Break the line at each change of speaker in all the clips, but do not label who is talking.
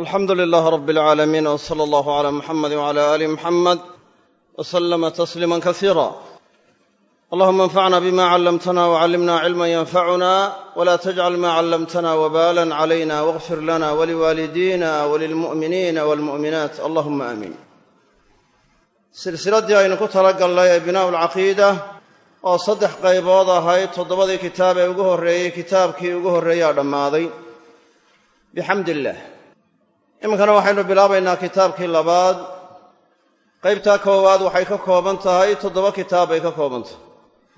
alxamdu lilaah rab alcaalamiin w sala allahu cala muxamedi wcala aali muxamed w slama tasliima kasiira allahuma anfacna bima callamtana wcallimna cilma yanfacuna wla tajcal ma callamtana wbalan calayna wاغfir lana waliwaalidina walilmu'miniina walmu'minaat allahuma aamiin silsiladdii aynu ku tala galnay ee binaa'u alcaqiida oo saddex qaybood ahayd toddobadii kitaab ee ugu horreeyey kitaabkii ugu horreeyaa dhammaaday. Bixamdi illaah iminkana waxaynu bilaabaynaa kitaabkii labaad. Qaybtaa koowaad waxay ka kooban tahay toddoba kitaab bay ka kooban tahay.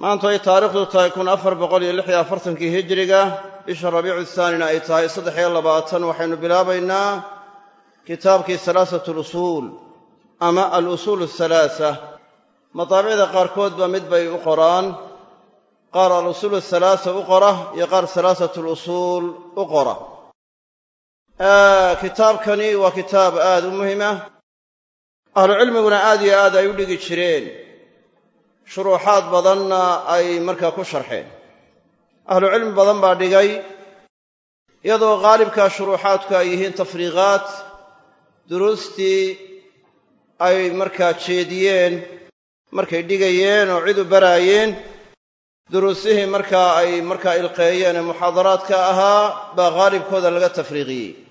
Maanta ay taariikhdu tahay kun afar boqol iyo lix iyo afartankii hijiriga bisha rabiicu thaanina ay tahay saddex iyo labaatan waxaynu bilaabaynaa kitaabkii salaasatu lusuul ama alusuul athalaasa madaabicda qaarkood ba mid bay u qoraan. Qaar alusuul athalaasa u qora iyo qaar salaasatu lusuul u qora kitaabkani waa kitaab aad u muhima ahlucilmiguna aad iyo aad ay u dhigi jireen. Shuruuxaad badanna ay markaa ku sharxeen. Ahlucilmi badan baa dhigay iyadoo qaalibkaa shuruuxaadku ay yihiin tafriiqaat duruustii ay markaa jeediyeen markay dhigayeen oo cid u baraayeen duruusihii markaa ay markaa ilqeeyeen ee muxaadaraadka ahaa baa qaalibkooda laga tafriiqiyey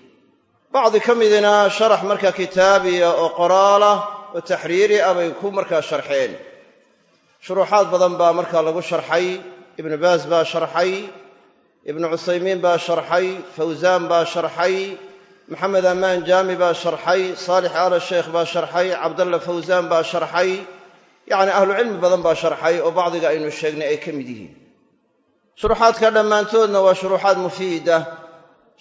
bacdi ka midina sharax markaa kitaabiya oo qoraalah oo taxriiri ah bay ku markaa sharxeen shuruuxaad badan baa markaa lagu sharxay ibnu baas baa sharxay ibnu cusaymiin baa sharxay fawsaan baa sharxay maxamed amaan jaami baa sharxay saalix aala sheekh baa sharxay cabdalla fawsaan baa sharxay yacni ahlucilmi badan baa sharxay oo bacdiga aynu sheegnay ay ka mid yihiin shuruuxaadka dhammaantoodna waa shuruuxaad mufiida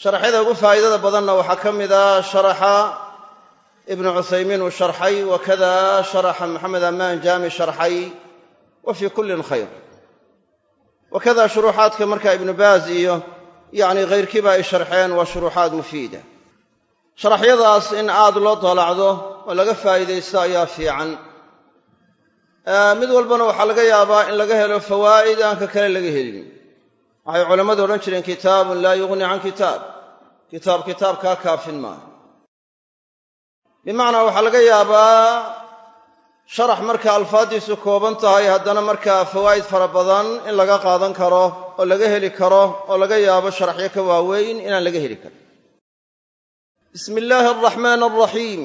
sharaxyada ugu faa'idada badanna waxaa ka mid a sharaxa ibnu cuthaymiin uu sharxay wakada sharaxa maxamed amaan jaami sharxay wa fii kullin khayr. Wakada shuruuxaadka marka ibnu baaz iyo yacni khayrkiiba ay sharxeen waa shuruuxaad mufiida. Sharaxyadaas in aad loo dalacdo oo laga faa'iidaysto ayaa fiican. Mid walbana waxaa laga yaabaa in laga helo fawaa'id aan ka kale laga helin waxay culammadu odhan jireen kitaabun laa yughni can kitaab. Kitaab kitaab kaa kaafin maaha. Bimacnaa waxaa laga yaabaa sharax marka alfaaddiisu kooban tahay haddana markaa fawaa'id fara badan in laga qaadan karo oo laga heli karo oo laga yaabo sharaxyo ka waaweyn inaan laga heli karin. Bismi illaahi araxmaan alraxiim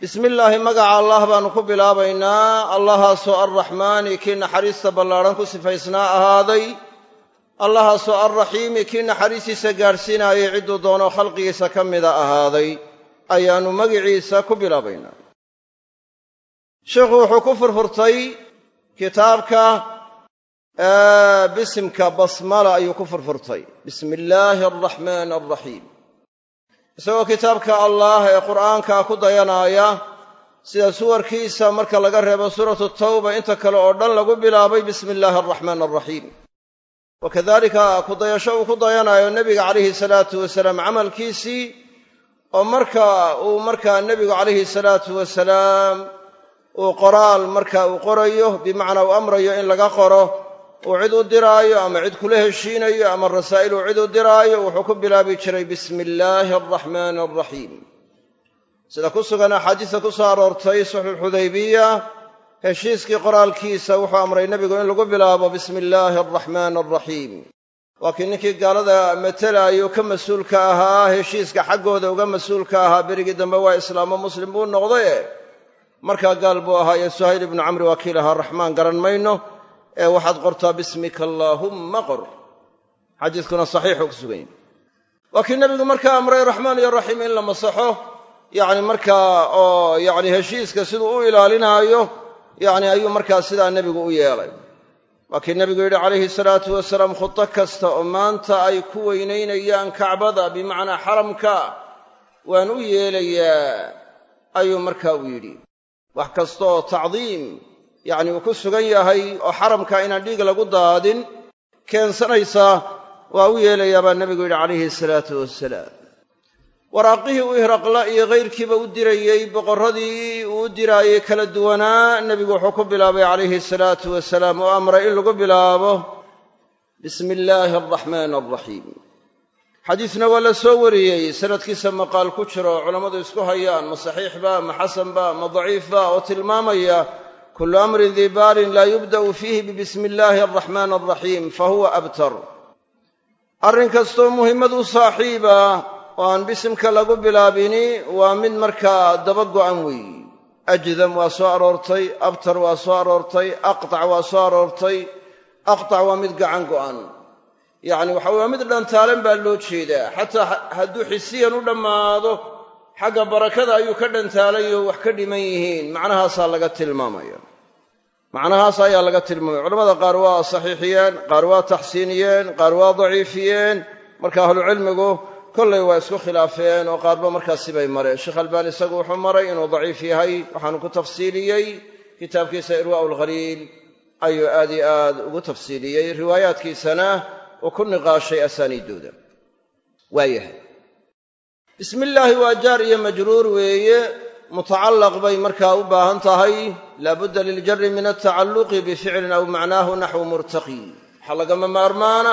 bismi illaahi magaca allah baannu ku bilaabaynaa. Allahaasoo arraxmaani kii naxariista ballaadhan ku sifaysnaa ahaaday allahaasoo alraxiimi kii naxariistiisa gaadhsiinaayay cidduu doono khalqigiisa ka mida ahaaday ayaannu magiciisa ku bilaabaynaa. Sheikhu wuxuu ku furfurtay kitaabka bisimka basmala ayuu ku furfurtay. Bismi illaahi alraxmaan alraxiim isagoo kitaabka allaah ee qur'aanka ku dayanaaya sida suwarkiisa marka laga reebo suuratu tawba inta kale oo dhan lagu bilaabay bismi illaahi alraxmaan alraxiim wa kadalika kudayasho uu ku dayanaayo nebiga calayhi salaatu wasalaam camalkiisii oo marka uu markaa nebigu calayhi salaatu wasalaam uu qoraal marka uu qorayo bimacnaa uu amrayo in laga qoro uu cid u diraayo ama cid kula heshiinayo ama rasaa'il uu cid u diraayo wuxuu ku bilaabi jiray bismi illaahi alraxmaani alraxiim sida ku sugan axaadiista ku soo aroortay suxuxudaybiya heshiiskii qoraalkiisa wuxuu amray nebigu in lagu bilaabo bismi illaahi alraxmaani alraxiim waa kii ninkii gaalada matalaayo ka mas'uulka ahaa heshiiska xaggooda uga mas'uulka ahaa berigii dambe waa islaamo muslim buu noqdaye markaa gaal buu ahaa ee suhayl ibnu camri waa kii lahaa raxmaan garan mayno ee waxaad qortaa bismika allaahumma qor xadiiskuna saxiixuu ku sugan yahy waa kii nebigu markaa amray raxmaan iyo raxiim in la masaxo. Yacni markaa oo yacni heshiiska siduu u ilaalinaayo yacni ayuu markaa sidaa nebigu u yeelay. Waa nebigu yidhi calayhi salaatu wasalaam khudo kasta oo maanta ay ku weynaynayaan kacbada bimacnaa xaramka waan u yeelayaa ayuu markaa u yidhi. Wax kasta oo tacdiim yacni uu ku sugan yahay oo xaramka inaan dhiig lagu daadin keensanaysaa waa u yeelayaa baa nebigu yidhi calayhi salaatu wasalaam waraaqihii u ihraqla iyo kayrkiiba u dirayey boqorradii uu u diraayey kala duwanaa nebigu wuxuu ku bilaabay calayhi salaatu wasalaam oo amray in lagu bilaabo bismi illaahi alraxmaani alraxiim xadiisna waa la soo wariyey sanadkiisa maqaal ku jiro culammadu isku hayaan ma saxiixba ma xasanba ma daciifba oo tilmaamaya kullu amrin dii baalin laa yubda'u fiihi bibismi illaahi alraxmaan alraxiim fa huwa abtar. Arrin kastoo muhimmad u saaxiiba oo aan bisimka lagu bilaabini waa mid markaa daba go'an weeyi ajdam waa soo aroortay abtar waa soo aroortay aqtac waa soo aroortay. Aqtac waa mid gacan go'an. Yacni waxa waa mid dhantaalan baa loo jeedaa. Xataa hadduu xisiyan u dhammaado xagga barakada ayuu ka dhantaalayoo wax ka dhiman yihiin. Macnahaasaa laga tilmaamaya. Macnahaas ayaa laga tilmaamaya. Culamada qaar waa saxiixiyeen qaar waa taxsiiniyeen qaar waa daciifiyeen. Marka ahlucilmigu kollay waa isku khilaafeen oo qaarba markaas sibay mareen. Sheekh albani isagu wuxuu maray inuu daciif yahay waxaanu ku tafsiiliyey kitaabkiisa irwaa'u alghaliil ayuu aad iyo aad ugu tafsiiliyey riwaayaadkiisana uu ku niqaashay asaaniiddooda. Waayahay bismi illaahi waa jaar iyo majruur weeye. Mutacallaq bay markaa u baahan tahay. Laabudda liljari min altacalluqi bificlin aw macnaahu naxwu murtaqi. Waxaa lagama maarmaana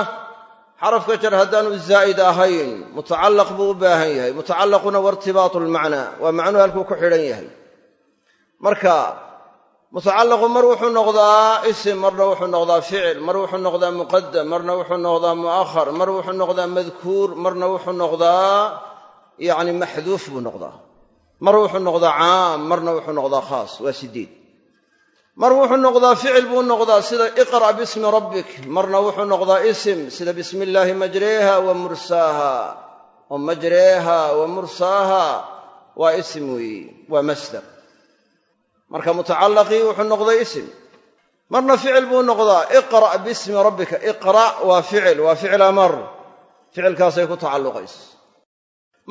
xarafka jar haddaanu zaa'id ahayn mutacallaq buu u baahan yahay. Mutacallaquna wa irtibaatu lmacnaa waa macnuhu halkuu ku xidhan yahay. Marka mutacallaqu mar wuxuu noqdaa isim marna wuxuu noqdaa ficil mar wuxuu noqdaa muqadam marna wuxuu noqdaa mu'ahar mar wuxuu noqdaa madkuur marna wuxuu noqdaa yacni maxduuf buu noqdaa. Mar wuxuu noqdaa caam marna wuxuu noqdaa khaas waa sideed mar wuxuu noqdaa ficil buu noqdaa sida iqra' bismi rabbik. Marna wuxuu noqdaa isim sida bismi illaahi majreeha wa mursaaha. Oo majreeha wa mursaaha. Waa isim weeye waa masdar. Marka mutacallaqii wuxuu noqday isim. Marna ficil buu noqdaa iqra' bismi rabbika. Iqra' waa ficil waa ficil amar. Ficilkaasay ku tacalluqaysa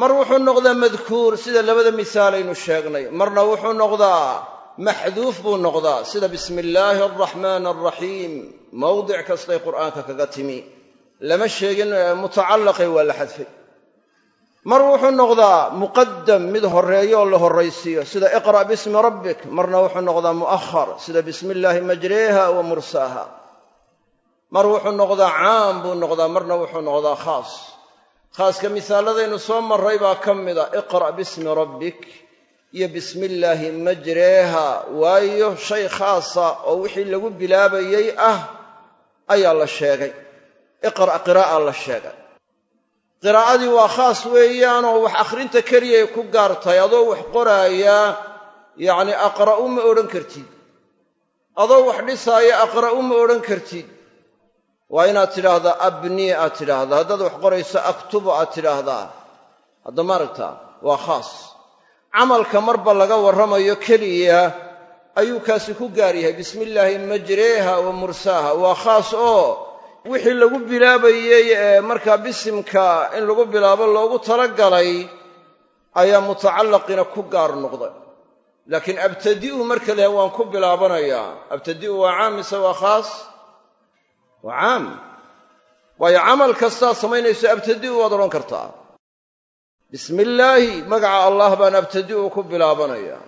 mar wuxuu noqdaa madkuur sida labada misaal aynu sheegnay. Marna wuxuu noqdaa maxduuf buu noqdaa. Sida bismi illaahi alraxmaan alraxiim mawdic kastay qur'aanka kaga timi. Lama sheegin mutacallaqay waa la xadfay. Mar wuxuu noqdaa muqadam mid horreeyo oo la horraysiiyo. Sida iqra' bismi rabbik marna wuxuu noqdaa mu'ahar sida bismi illaahi majreeha wa mursaaha. Mar wuxuu noqdaa caam buu noqdaa marna wuxuu noqdaa khaas. Khaaska misaaladaynu soo marray baa ka mida iqra' bismi rabbik iyo bismi illaahi majreeha waayo shay khaasa oo wixii lagu bilaabayey ah ayaa la sheegay. Iqra' qiraa'a la sheegay. Qiraa'adii waa khaas weeyaanoo wax akhrinta keliyay ku gaartay adoo wax qoraaya yacni aqra'u ma odhan kartid. Adoo wax dhisaaya aqra'u ma odhan kartid. Waa inaad tidhaahdaa abnii aad tidhaahdaa. Haddaad wax qorayso aktubu aad tidhaahdaa. Hadda maaragtaa waa khaas camalka marba laga warramayo keliya ayuu kaasi ku gaar yahay. Bismi illaahi majreeha wa mursaaha. Waa khaas oo wixii lagu bilaabayey ee markaa bisimka in lagu bilaabo loogu talagalay ayaa mutacallaqina ku gaar noqday. Laakiin abtadi'u marka lehe waan ku bilaabanayaa abtadi'u waa caam mise waa khaas? Waa caam. Waayo camal kastaad samaynayso abtadi'u waad odhan kartaa bismi illaahi magaca allah baan abtadi'u ku bilaabanaya.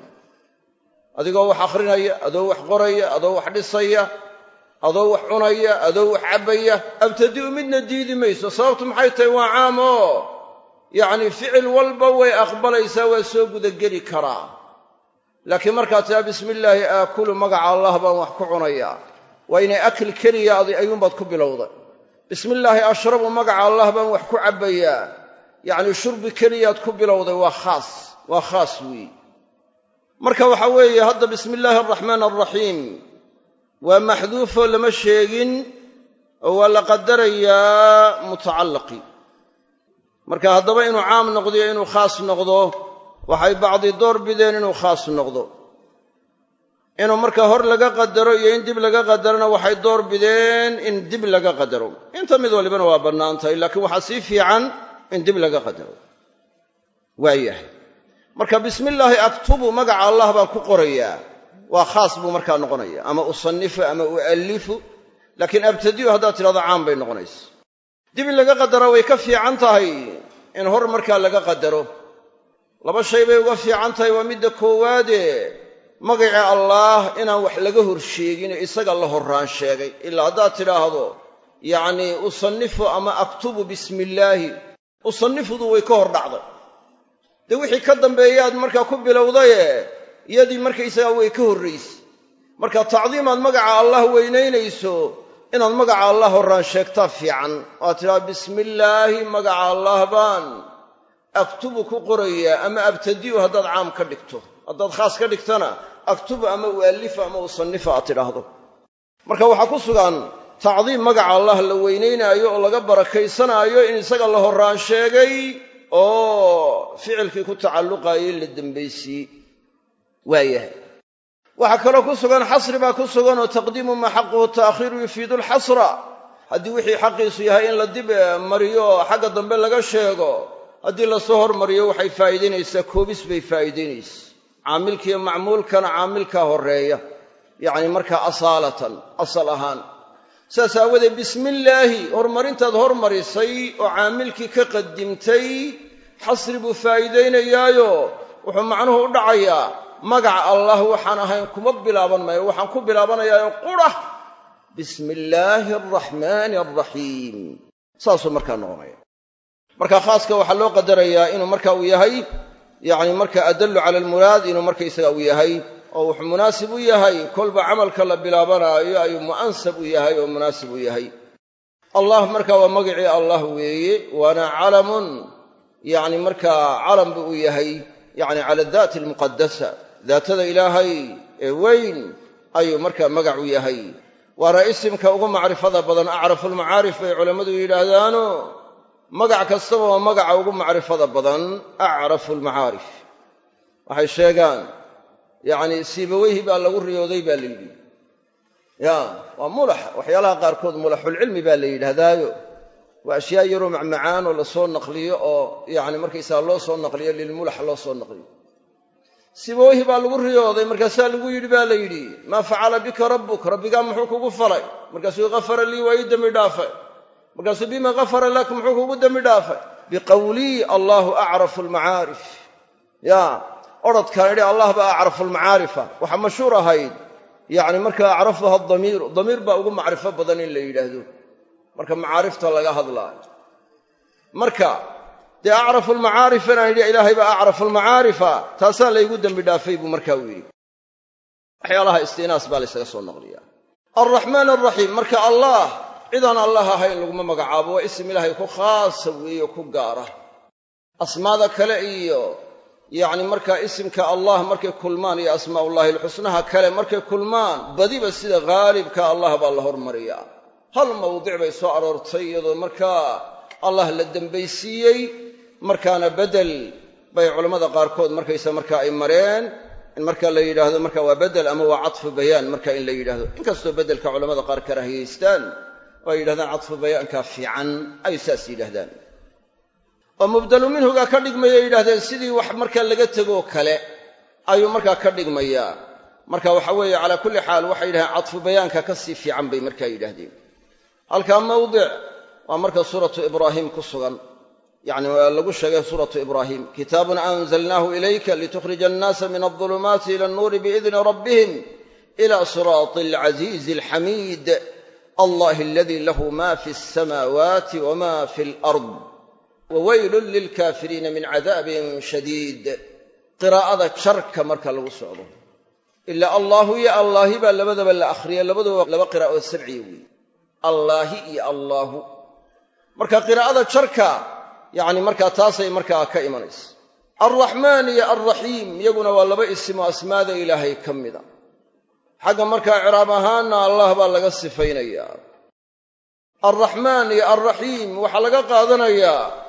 Adigoo wax akhrinaya adoo wax qoraya adoo wax dhisaya adoo wax cunaya adoo wax cabbaya abtadi'u midna diidi mayso. Sababtu maxay tahay? Waa caam oo yacni ficil walba way aqbalaysaa waa soo gudageli karaa. Laakiin markaad tiraa bismi illaahi aakulu magaca allah baan wax ku cunayaa waa inay akl keliya ayuunbaad ku bilowday. Bismi illaahi ashrabu magaca allah baan wax ku cabbayaa yacni shurbi keliyaad ku bilowday waa khaas waa khaas weeye marka waxaa weeye hadda bismi illaahi araxmaan alraxiim waa maxduufoo lama sheegin oo waa la qadarayaa mutacallaqi. Marka haddaba inuu caam noqdiyo inuu khaas noqdo waxay bacdi door bideen inuu khaas noqdo. Inuu marka hor laga qadaro iyo in dib laga qadarona waxay door bideen in dib laga qadaro. Inta mid walibana waa bannaan tahay laakiin waxaa sii fiican in dib laga qadaro. Waayahay marka bismi illaahi aktubu magaca allah baan ku qorayaa. Waa khaas buu markaa noqonaya ama usanifu ama u'allifu laakiin abtadi'u haddaad tidhahdo caam bay noqonaysa. Dib in laga qadara way ka fiican tahay in hor markaa laga qadaro. Laba shay bay uga fiican tahay. Waa midda koowaade. Magaci allaah inaan wax laga hor sheegine isaga la horraan sheegay. Ilaa haddaad tidhaahdo yacnii usanifu ama aktubu bismi illaahi usanifudu way ka hor dhacday. Dee wixii ka dambeeyaad markaa ku bilowdaye iyadii markaysagaa way ka horraysay marka tacdiimaad magaca allah weynaynayso inaad magaca allah horraan sheegtaa fiican. Oo aad tidhaha bismi illaahi magaca allah baan. Aktubu ku qorayaa ama abtadi'u haddaad caam ka dhigto. Haddaad khaas ka dhigtana aktubu ama u'allifa ama usanifa aad tidhaahdo. Marka waxaa ku sugan tacdiim magaca allah la weynaynaayo oo laga barakaysanaayo in isaga la horraan sheegay oo ficilkii ku tacalluqaayay la dembaysiiyey waayahay. Waxaa kaloo ku sugan xasri baa ku sugan oo taqdiimu maa xaquhu ta'khiiru yufiidu alxasra. Haddii wixii xaqiisu yahay in la dib mariyo xagga dambe laga sheego haddii la soo hormariyo waxay faa'iidaynaysaa koobis bay faa'iidaynaysa caamilkiiyo macmuulkana caamilkaa horreeya. Yacni markaa asaalatan asal ahaan saas aawadeed bismillaahi horumarintaad hormarisay oo caamilkii ka qadimtay xasri buu faa'iidaynayaayo wuxuu macnuhu u dhacayaa magaca allah waxaan ahayn kuma bilaaban maayo waxaan ku bilaabanayaa qura bismi illaahi araxmaani alraxiim saasuu markaa noqonaya. Marka khaaska waxaa loo qadarayaa inuu marka uu yahay yacni marka adallu cala almuraad inuu markaysaga uu yahay oo wuxuu munaasib u yahay kolba camalka la bilaabanaayo ayuu mu'ansab u yahay oo munaasib u yahay. Allah marka waa magacii allah weeye waana calamun yacni markaa calam buu u yahay yacni cala daati almuqadasa daatada ilaahay ee weyn ayuu markaa magac u yahay. Waana isimka ugu macrifada badan acrafu lmacaarif bay culammadu yidhaahdaano magac kastaba waa magaca ugu macrifada badan acrafu lmacaarif waxay sheegaan yacni siibaweyhi baa lagu riyooday baa la yidhi. Ya waa mulax. Waxyaalaha qaarkood mulaxulcilmi baa la yidhaahdaayo. Waa ashyaa yaroo macmacaan oo la soo naqliyo oo yacni markaysaga loo soo naqliyo lilmulax loo soo naqliyo. Siibaweyhi baa lagu riyooday markaasaa lagu yidhi baa la yidhi maa facala bika rabbuk. Rabbigaa muxuu kugu falay. Markaasuu kafara lii waa ii dembi dhaafay. Markaasuu bima kafara lak muxuu kugu dembi dhaafay. Biqawlii allaahu acrafu almacaarif ya orodkaan idhi allah baa acrafu almacaarifa waxaa mashhuur ahayd yacni marka acrafuha damiiru damiir baa ugu macrifo badan in la yidhaahdo. Marka macaarifta laga hadlaayo marka dee acrafu almacaarif inaan yidhi ilaahay baa acrafu almacaarifa taasaa laygu dembi dhaafay buu markaa u yidhi. Waxyaalaha istinaas baa laysaga soo naqliya alraxmaan alraxiim marka allah cidaan allah ahayn laguma magacaabo waa isim ilaahay ku khaasa weeyo ku gaara. Asmaada kale iyo yacni markaa isimka allah markay kulmaan iyo asmaa'ullahi alxusnaha kale markay kulmaan badiba sida haalibka allah baa la hormariyaa. Hal mawdic bay soo aroortay iyadoo markaa allah la dembaysiiyey markaana bedel bay culammada qaarkood markaysa markaa ay mareen. In marka la yidhaahdo marka waa bedel ama waa catfu bayaan marka in la yidhahdo inkastoo bedelka culamada qaar karaahiyaystaan oo ay yidhahdaan catfu bayaanka fiican ay saas yidhahdaan oo mubdalu minhuga ka dhigmaya yidhahdeen sidii wax marka laga tegoo kale ayuu markaa ka dhigmayaa. Marka waxa weeye calaa kulli xaal waxay yidhahdeen catfu bayaanka ka sii fiican bay markaa yidhaahdeen. Halkaa mawdic waa marka suuratu ibraahim ku sugan. Yacni lagu sheegay suuratu ibraahim kitaabun anzalnaahu ilayka litukhrija annaasa min aldulumaati ila annuuri biidni rabbihim ila siraati alcasiizi alxamiid allah aladii lahu ma fi alsamaawaati wama fi alard waweylun lilkaafiriina min cadaabin shadiid qiraa'ada jarka marka lagu socdo ila allaahu iyo allaahi baa labadaba la akhriya labaduba laba qiraa'oo sabciya weeye allaahi iyo allaahu marka qiraa'ada jarka yacni markaa taasay markaa ka imanaysa alraxmaan iyo alraxiim iyaguna waa laba isimoo asmaada ilaahay ka mida xagga markaa ciraab ahaanna allah baa laga sifaynayaa alraxmaan iyo alraxiim waxaa laga qaadanayaa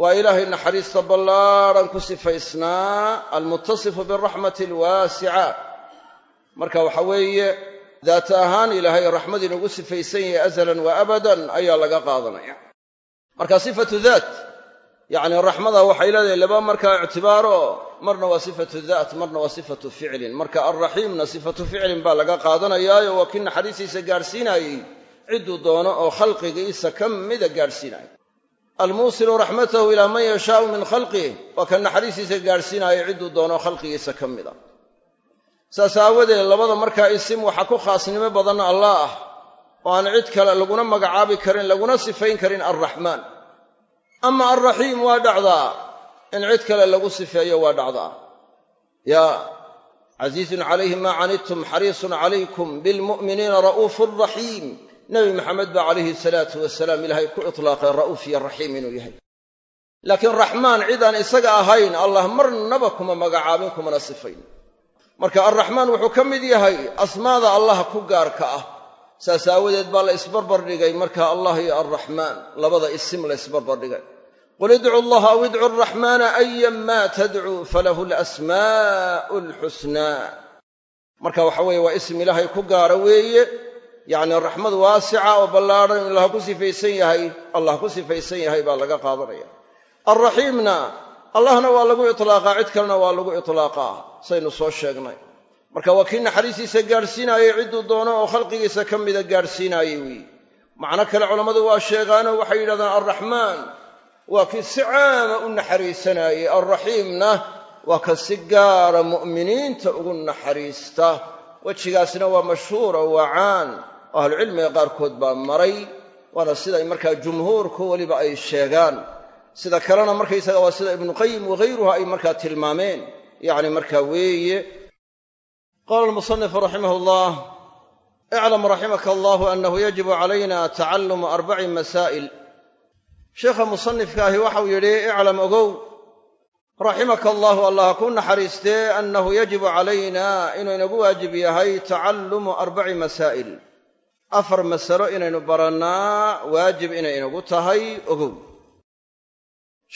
waa ilaahay naxariista ballaadhan ku sifaysnaa almuttasifu biraxmati alwaasica. Marka waxa weeye daata ahaan ilaahay raxmad inugu sifaysan yahay azalan wa abadan ayaa laga qaadanaya. Marka sifatu daat yacni raxmada waxay leedahay laba markaa ictibaaro. Marna waa sifatu daat marna waa sifatu ficlin. Marka alraxiimna sifatu ficlin baa laga qaadanayaayo waa kii naxariistiisa gaadhsiinaayey cidduu doono oo khalqigiisa ka mida gaadhsiinaya almuusilu raxmatahu ilaa man yashaau min khalqih waa ka naxariistiisa gaadhsiinaaya cidduu doono khalqigiisa ka mida saas aawadeed labada markaa isim waxaa ku khaasnimo badan allah ah oo aan cid kale laguna magacaabi karin laguna sifayn karin alraxmaan ama alraxiim waa dhacdaa in cid kale lagu sifeeyo waa dhacdaa. Yaa casiizun calayhi maa canidtum xariisun calaykum bilmu'miniina ra'uufun raxiim nebi maxamed baa calayhi salaatu wasalaam ilaahay ku itlaaqay ra'uuf iyo raxiim inuu yahay. Laakiin raxmaan cidaan isaga ahayn allah marnaba kuma magacaabin kumana sifayn. Marka alraxmaan wuxuu ka mid yahay asmaada allah ku gaarka ah. Saas aawadeed baa la isbarbardhigay marka allah iyo alraxmaan labada isim la isbarbardhigay qul idcu allaha aw idcu araxmaana ayan maa tadcuu falahu alasmaa'u alxusnaa marka waxa weeye waa ism ilaahay ku gaara weeye yacni raxmad waasica oo ballaadhan in allah ku sifaysan yahay allah ku sifaysan yahay baa laga qaadanaya. Alraxiimna allahna waa lagu itlaaqaa cid kalena waa lagu itlaaqaa saynu soo sheegnay. Marka waa kii naxariistiisa gaadhsiinaayey cidduu doono oo khalqigiisa ka mida gaadhsiinaayey weeye macno kale culammadu waa sheegaanoo waxay yidhahdaan alraxmaan waa kii si caama u naxariisanaayey alraxiimna waa ka si gaara mu'miniinta ugu naxariista. Wejigaasna waa mashhuur oo waa caan oo ahlucilmiga qaarkood baa maray waana siday markaa jumhuurku weliba ay sheegaan. Sida kalena markaysaga waa sida ibnuqayim waghayruhu ay markaa tilmaameen. Yacni markaa weeye. Qaala almusanifu raximah llah iclam raximaka allahu annahu yajibu calayna tacalumu arbaci masaa'il. Sheekha musanifka ahi waxau yidhi iclam ogow raximaka allahu allah ku naxariistee annahu yajibu calayna inuu inagu waajib yahay tacallumu arbaci masaa'il afar masalo inaynu barannaa waajib inay inagu tahay ogow.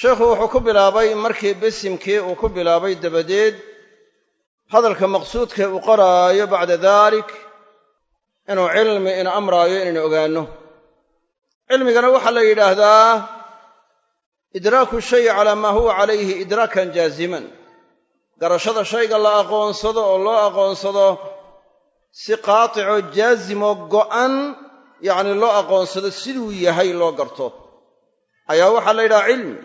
Sheekhu wuxuu ku bilaabay markii bisimkii uu ku bilaabay dabadeed hadalka maqsuudka uu qoraayo bacda dalik inuu cilmi ina amraayo inaynu ogaanno. Cilmigana waxaa la yidhaahdaa idraaku shayi calaa maa huwa calayhi idraakan jaaziman. Garashada shayga la aqoonsado oo loo aqoonsado si qaaticoo jaazimo go'an yacni loo aqoonsado siduu yahay loo garto. Ayaa waxaa la yidhaha cilmi.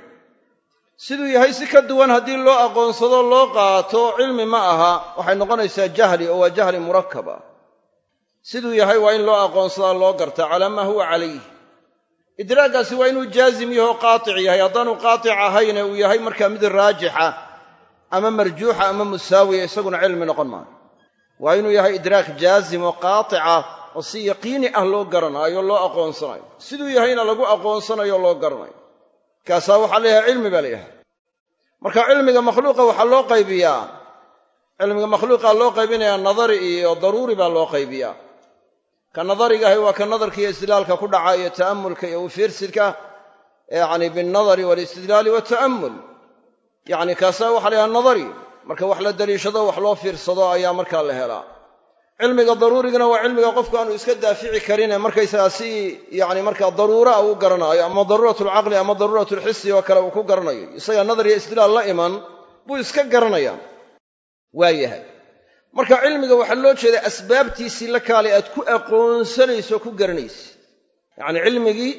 Siduu yahay si ka duwan haddii loo aqoonsado loo qaato cilmi ma aha. Waxay noqonaysaa jahli oo waa jahli murakaba siduu yahay waa in loo aqoonsadaa loo gartaa. Calaa maa huwa calayh idraagaasi waa inuu jaazim yaho qaatic yahay. Haddaanu qaatic ahayne uu yahay markaa mid raajixa ama marjuuxa ama musaawiya isaguna cilmi noqon maayo waa inuu yahay idraak jaazim oo qaatica oo si yaqiini ah loo garanaayo loo aqoonsanayo. Siduu yahayna lagu aqoonsanayo loo garanayo. Kaasaa waxaa leeyahay cilmi baa layahay marka cilmiga makhluuqa waxaa loo qaybiyaa. Cilmiga makhluuqaa loo qaybinayaa nadari iyo daruuri baa loo qaybiyaa. Ka nadarigahi waa ka nadarka iyo istidlaalka ku dhaca iyo ta'amulka iyo ufiirsidka yacni binnadari waalistidlaali wata'ammul yacni kaasaa waxa la nadari marka wax la daliishado wax loo fiirsado ayaa markaa la helaa. Cilmiga daruurigana waa cilmiga qofku aanu iska daafici karine markaysagaa si yacni markaa daruura u garanaayo ama daruuratulcaqli ama daruuratulxisi oo kale uu ku garanayo. Isagaa nadar iyo istidlaal la iman buu iska garanayaa. Waa yahay marka cilmiga waxaa loo jeedaa asbaabtiisii la kaalay aad ku aqoonsanayso ku garanaysa yacni cilmigii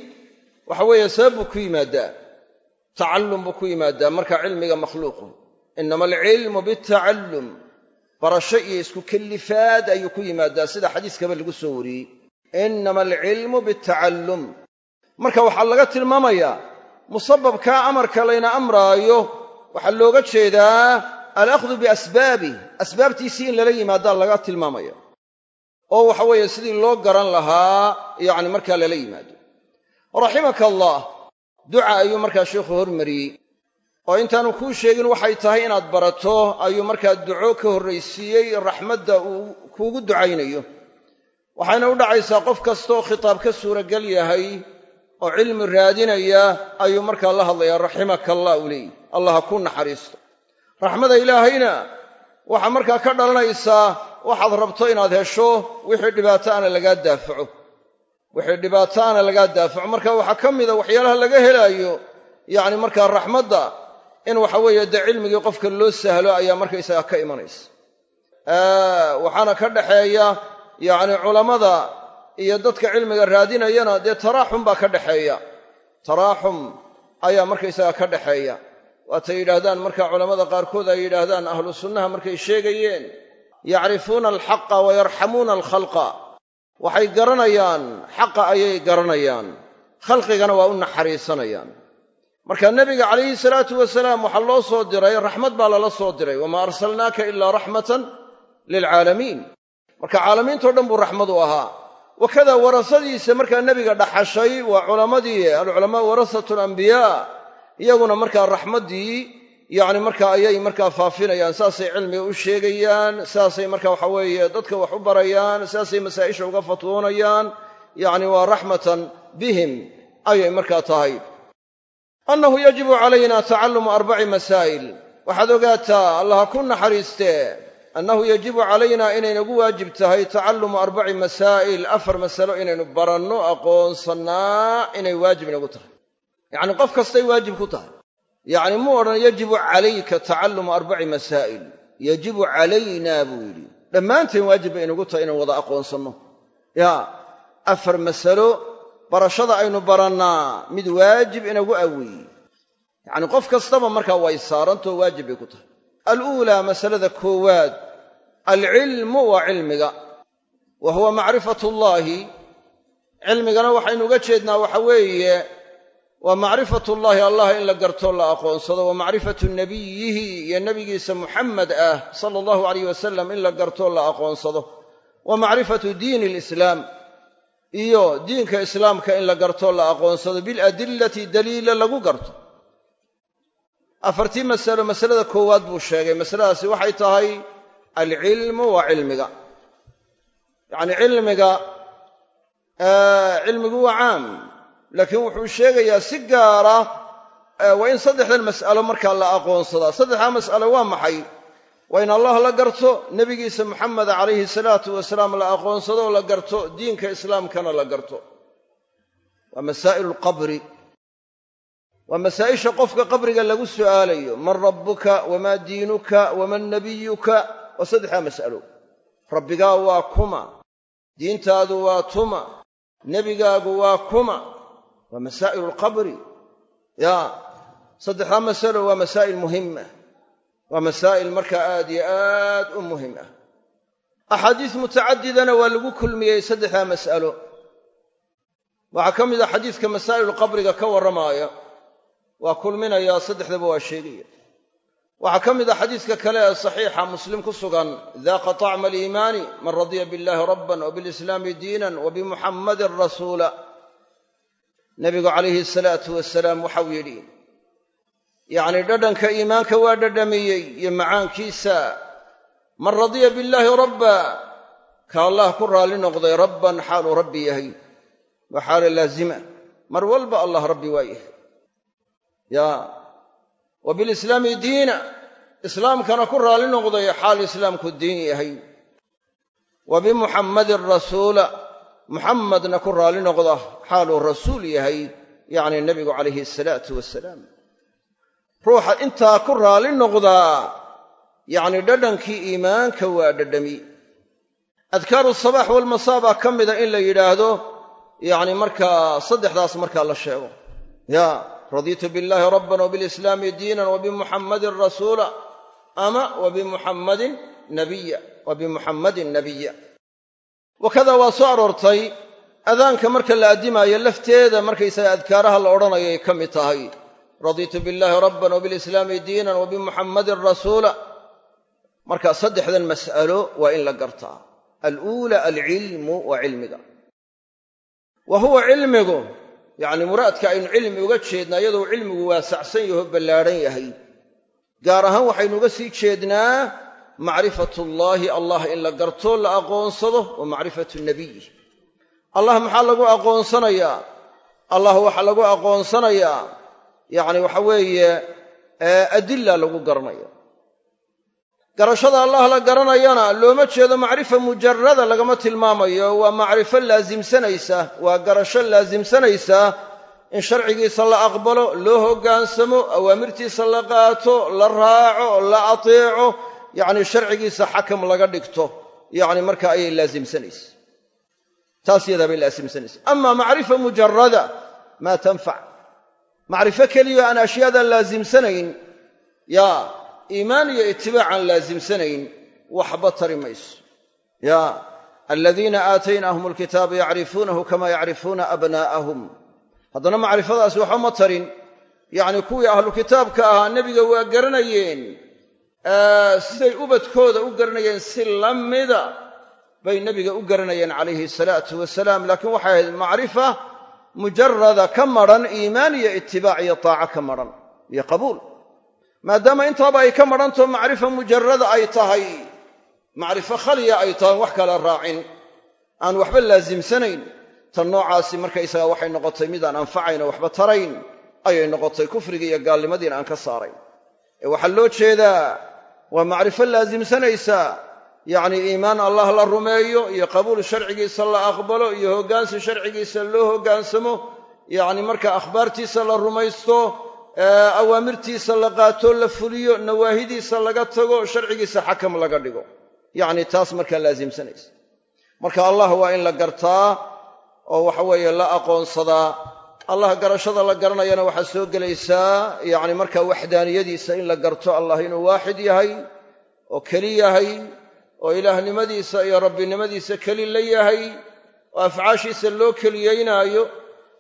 waxa weeye sabab buu ku yimaadaa. Tacallum buu ku yimaadaa. Marka cilmiga makhluuqu inama alcilmu bitacallum barasho iyo isku kellifaad ayuu ku yimaadaa sida xadiiskaba lagu soo wariyey inama alcilmu bitacallum marka waxaa laga tilmaamayaa musababkaa amarka layna amraayo waxaa looga jeedaa alakhdu biasbaabih asbaabtiisii in lala yimaadaa laga tilmaamaya oo waxa weeye sidii loo garan lahaa yacni markaa lala yimaado raximaka allah duca ayuu markaa sheikhu hormariyey oo intaanu kuu sheegin waxay tahay inaad barato ayuu markaa duco ka horraysiiyey raxmadda uu kuugu ducaynayo. Waxayna u dhacaysaa qof kastaoo khitaab ka suuragal yahay oo cilmi raadinaya ayuu markaa la hadlayaa raximaka allah uu leeyihi allah ha ku naxariisto. Raxmada ilaahayna waxaa markaa ka dhalanaysaa waxaad rabto inaad hesho wixii dhibaato lagaa daafaco. Wixii dhibaato ana lagaa daafaco. Marka waxaa ka mida waxyaalaha laga helaayo yacni markaa raxmadda in waxa weeye dee cilmigii qofka loo sahlo ayaa markaysaga ka imanaysa. Waxaana ka dhaxeeya yacni culammada iyo dadka cilmiga raadinayana dee taraaxum baa ka dhaxeeya. Taraaxum ayaa markaysaga ka dhaxeeya. Waatay yidhaahdaan marka culammada qaarkood ay yidhaahdaan ahlu sunnaha markay sheegayeen yacrifuuna alxaqa wa yarxamuuna alkhalqa. Waxay garanayaan xaqa ayay garanayaan. Khalqigana waa u naxariisanayaan marka nebiga calayhi salaatu wasalaam waxaa loo soo diray raxmad baa lala soo diray wamaa arsalnaaka ilaa raxmatan lilcaalamiin. Marka caalamiintao dhan buu raxmad u ahaa. Wakada warasadiisa markaa nebiga dhaxashay waa culammadii alculamaa warasatu alambiyaa iyaguna markaa raxmaddii yacni markaa ayay markaa faafinayaan saasay cilmiga u sheegayaan saasay marka waxa weeye dadka wax u barayaan saasay masaa'isha uga fatwoonayaan yacni waa raxmatan bihim ayay markaa tahay annahu yajibu calayna tacalumu arbaci masaa'il waxaad ogaataa allah ha ku naxariistee annahu yajibu calayna inaynagu waajib tahay tacalumu arbaci masaa'il afar masalo inaynu baranno aqoonsannaa inay waajib inagu tahay yacni qof kastay waajib ku tahay yacni muu odhan yajibu calayka tacalumu arbaci masaa'il yajibu calaynaa buu yidhi dhammaanteen waajib bay inagu tahay inaan wada aqoonsanno yaa afar masalo barashada aynu barannaa mid waajib inagu aweeye yacni qof kastaba markaa way saarantao waajib bay ku tahay. Aluulaa masalada koowaad alcilmu waa cilmiga wa huwa macrifatu llaahi cilmigana waxaynu uga jeednaa waxa weeye waa macrifatullaahi allah in la garto la aqoonsado wa macrifatu nabiyihi iyo nebigiisa muxamed ah sala allahu alayh wasalam in la garto la aqoonsado. Wa macrifatu diini alislaam iyo diinka islaamka in la garto la aqoonsado biladillati daliila lagu garto. Afartii masalo masalada koowaad buu sheegay. Masaladaasi waxay tahay alcilmu waa cilmiga. Yacni cilmiga cilmigu waa caam. Laakiin wuxuu sheegayaa si gaara waa in saddexdan mas'alo markaa la aqoonsadaa. Saddexdaa mas'alo waa maxay waa in allah la garto nebigiisa muxameda calayhi salaatu wasalaam la aqoonsado oo la garto diinka islaamkana la garto. Waa masaa'ilu lqabri waa masaa'isha qofka qabriga lagu su'aalayo man rabbuka wamaa diinuka waman nabiyuka waa saddexdaa mas'alo. Rabbigaa waa kuma diintaadu waa tuma nebigaagu waa kuma. Waa masaa'ilu alqabri yaa saddexdaa masalo waa masaa'il muhima waa masaa'il markaa aad iyo aad u muhiim ah. Axaadiis mutacadidana waa lagu kulmiyey saddexdaa mas'alo. Waxaa ka mid a xadiiska masaa'ilulqabriga ka warramaaya. Waa kulminayaa saddexdaba waa sheegaya. Waxaa ka mid a xadiiska kale ee saxiixa muslim ku sugan daaqa طacma aliimaani man radiya biاllahi rabban wbilislaami diinan wabimuxammadin rasuula. Nebigu calayhi salaatu wasalaam waxau yidhi yacni dhadhanka iimaanka waa dhadhamiyey iyo macaankiisa. Man radiya billaahi rabba ka allah ku raalli noqday rabban xaaluu rabbi yahay waa xaala laazima. Mar walba allah rabbi waa yahay. Ya wa bilislaami diina islaamkana ku raalli noqday xaal islaamku diin yahay. Wa bimuxammadin rasuula muxammadna ku raalli noqda xaaluu rasuul yahay yacni nebigu calayhi asalaatu wasalaam ruuxa intaa ku raalli noqdaa yacni dhadhankii iimaanka waa dhadhami. Adkaaru sabaax walmasaa baa ka mida in la yidhaahdo yacni markaa saddexdaas markaa la sheego. Ya radiitu billaahi rabban wbilislaami diinan wabimuxammadin rasuula ama wabimuxammadin nabiya wabimuxammadin nabiya wakada waa soo aroortay adaanka marka la addimaayo lafteeda markaysaga adkaaraha la odhanayay ka mid tahay radiitu billaahi rabban wbilislaami diinan wabimuxammadin rasuula. Marka saddexdan mas'alo waa in la gartaa aluula alcilmu waa cilmiga. Wa huwa cilmigu yacni muraadka aynu cilmi uga jeednaa iyadoo cilmigu waasacsan yaho ballaadhan yahay. Gaar ahaan waxaynu uga sii jeednaa macrifatullaahi allah in la garto la aqoonsado wa macrifatu nabiy. Allah maxaa lagu aqoonsanayaa? Allah waxaa lagu aqoonsanayaa yacni waxa weeye adilla lagu garanaya garashada allah la garanayana looma jeedo macrifa mujarada lagama tilmaamayo. Waa macrifo laasimsanaysa waa garasho laasimsanaysa in sharcigiisa la aqbalo loo hoggaansamo awaamirtiisa la qaato la raaco la ateeco yacni sharcigiisa xakam laga dhigto. Yacni marka ayay laasimsanaysa taas yadaa bay laasimsanaysa ama macrifa mujarada maa tanfac macrifo keliya aan ashyaada laasimsanayn yaa iimaan iyo itibaacan laasimsanayn waxba tari mayso. Ya aladiina aataynaahum alkitaaba yacrifuunahu kama yacrifuuna abnaa'ahum. Haddana macrifadaasi waxba ma tarin. Yacni kuwii ahlu kitaabka ahaa nebiga waa garanayeen siday ubadkooda u garanayeen si la mida bay nebiga u garanayeen calayhi salaatu wasalaam. Laakiin waxay ahayd macrifa mujarada ka madhan iimaan iyo itibaac iyo taaco ka madhan iyo qabuul. Maadaama intaaba ay ka madhantaho macrifa mujarada ay tahay macrifo khaliya ay tahay wax kala raacin. Aan waxba laasimsanayn tan noocaasi markaysaga waxay noqotay mid aan anfacayn oo waxba tarayn ayay noqotay kufrigii iyo gaalnimadiina aan ka saarayn. Ee waxaa loo jeedaa waa macrifo laasimsanaysa yacni iimaan allah la rumeeyo iyo qabuul sharcigiisa la aqbalo iyo hoggaansi sharcigiisa loo hoggaansamo yacni marka akhbaartiisa la rumaysto awaamirtiisa la qaato la fuliyo nawaahidiisa laga tago sharcigiisa xakam laga dhigo. Yacni taas markaa laasimsanaysa marka allah waa in la gartaa oo waxa weeye la aqoonsadaa allah garashada la garanayana waxaa soo gelaysaa yacni markaa waxdaaniyadiisa in la garto allah inuu waaxid yahay oo keli yahay oo ilaahnimadiisa iyo rabbinimadiisa keli la yahay oo afcaashiisa loo keliyeynaayo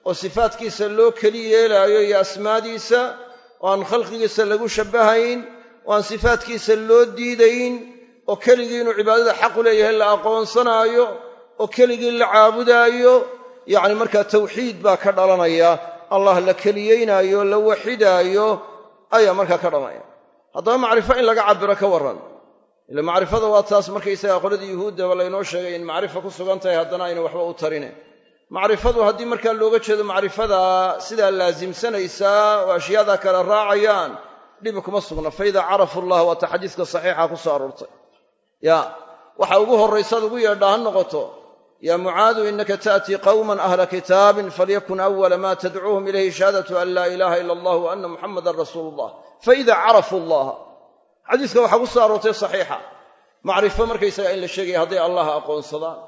oo sifaadkiisa loo keli yeelaayo iyo asmaadiisa oo aan khalqigiisa lagu shabbahayn oo aan sifaadkiisa loo diidayn oo keligii inuu cibaadada xaqu leeyahay la aqoonsanaayo oo keligii la caabudaayo yacni markaa tawxiid baa ka dhalanaya allah la keliyeynaayo la waxidaayo ayaa markaa ka dhalanaya. Haddaba macrifo in laga cabiro ka warran ila macrifada waa taas markaysaga qoladii yuhuuddaba laynoo sheegay in macrifa ku sugan tahay haddana ayna waxba u tarine. Macrifadu haddii markaa looga jeedo macrifada sidaa laasimsanaysaa oo ashyaadaa kale raacayaan dhibi kuma sugna. Fa idaa carafu allah waata xadiiska saxiixa ku soo aroortay ya waxa ugu horraysaad ugu yeedhaa ha noqoto yaa mucaadu inaka ta'tii qawman ahla kitaabin falyakun awala ma tadcuuhum ilayhi shahaadatu an laa ilaaha ila allah wa anna muxamadan rasuulu allah faida carafuu allaha xadiiska waxaa ku soo aroortay saxiixa. Macrifo markaysaga in la sheegaya hadday allah aqoonsadaan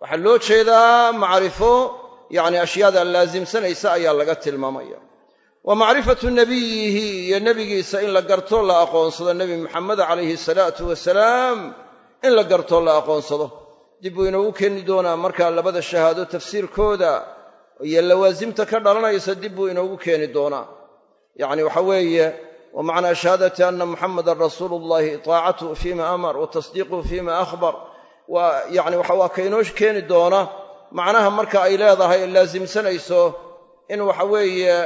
waxaa loo jeedaa macrifo yacni ashyaada laasimsanaysa ayaa laga tilmaamaya. Wa macrifatu nebiyihi iyo nebigiisa in la garto la aqoonsado. Nebi maxamed calayhi salaatu wasalaam in la garto la aqoonsado. Dib buu inoogu keeni doonaa markaa labada shahaado tafsiirkooda iyo lawaasimta ka dhalanaysa dib buu inoogu keeni doonaa. Yacni waxa weeye wa macnaa shahaadati anna muxamadan rasuulu llahi taacatuhu fima amar wa tasdiiquhu fima akhbar waa yacni waxa waa ka inoo keeni doona macnaha marka ay leedahay laasimsanayso in waxa weeye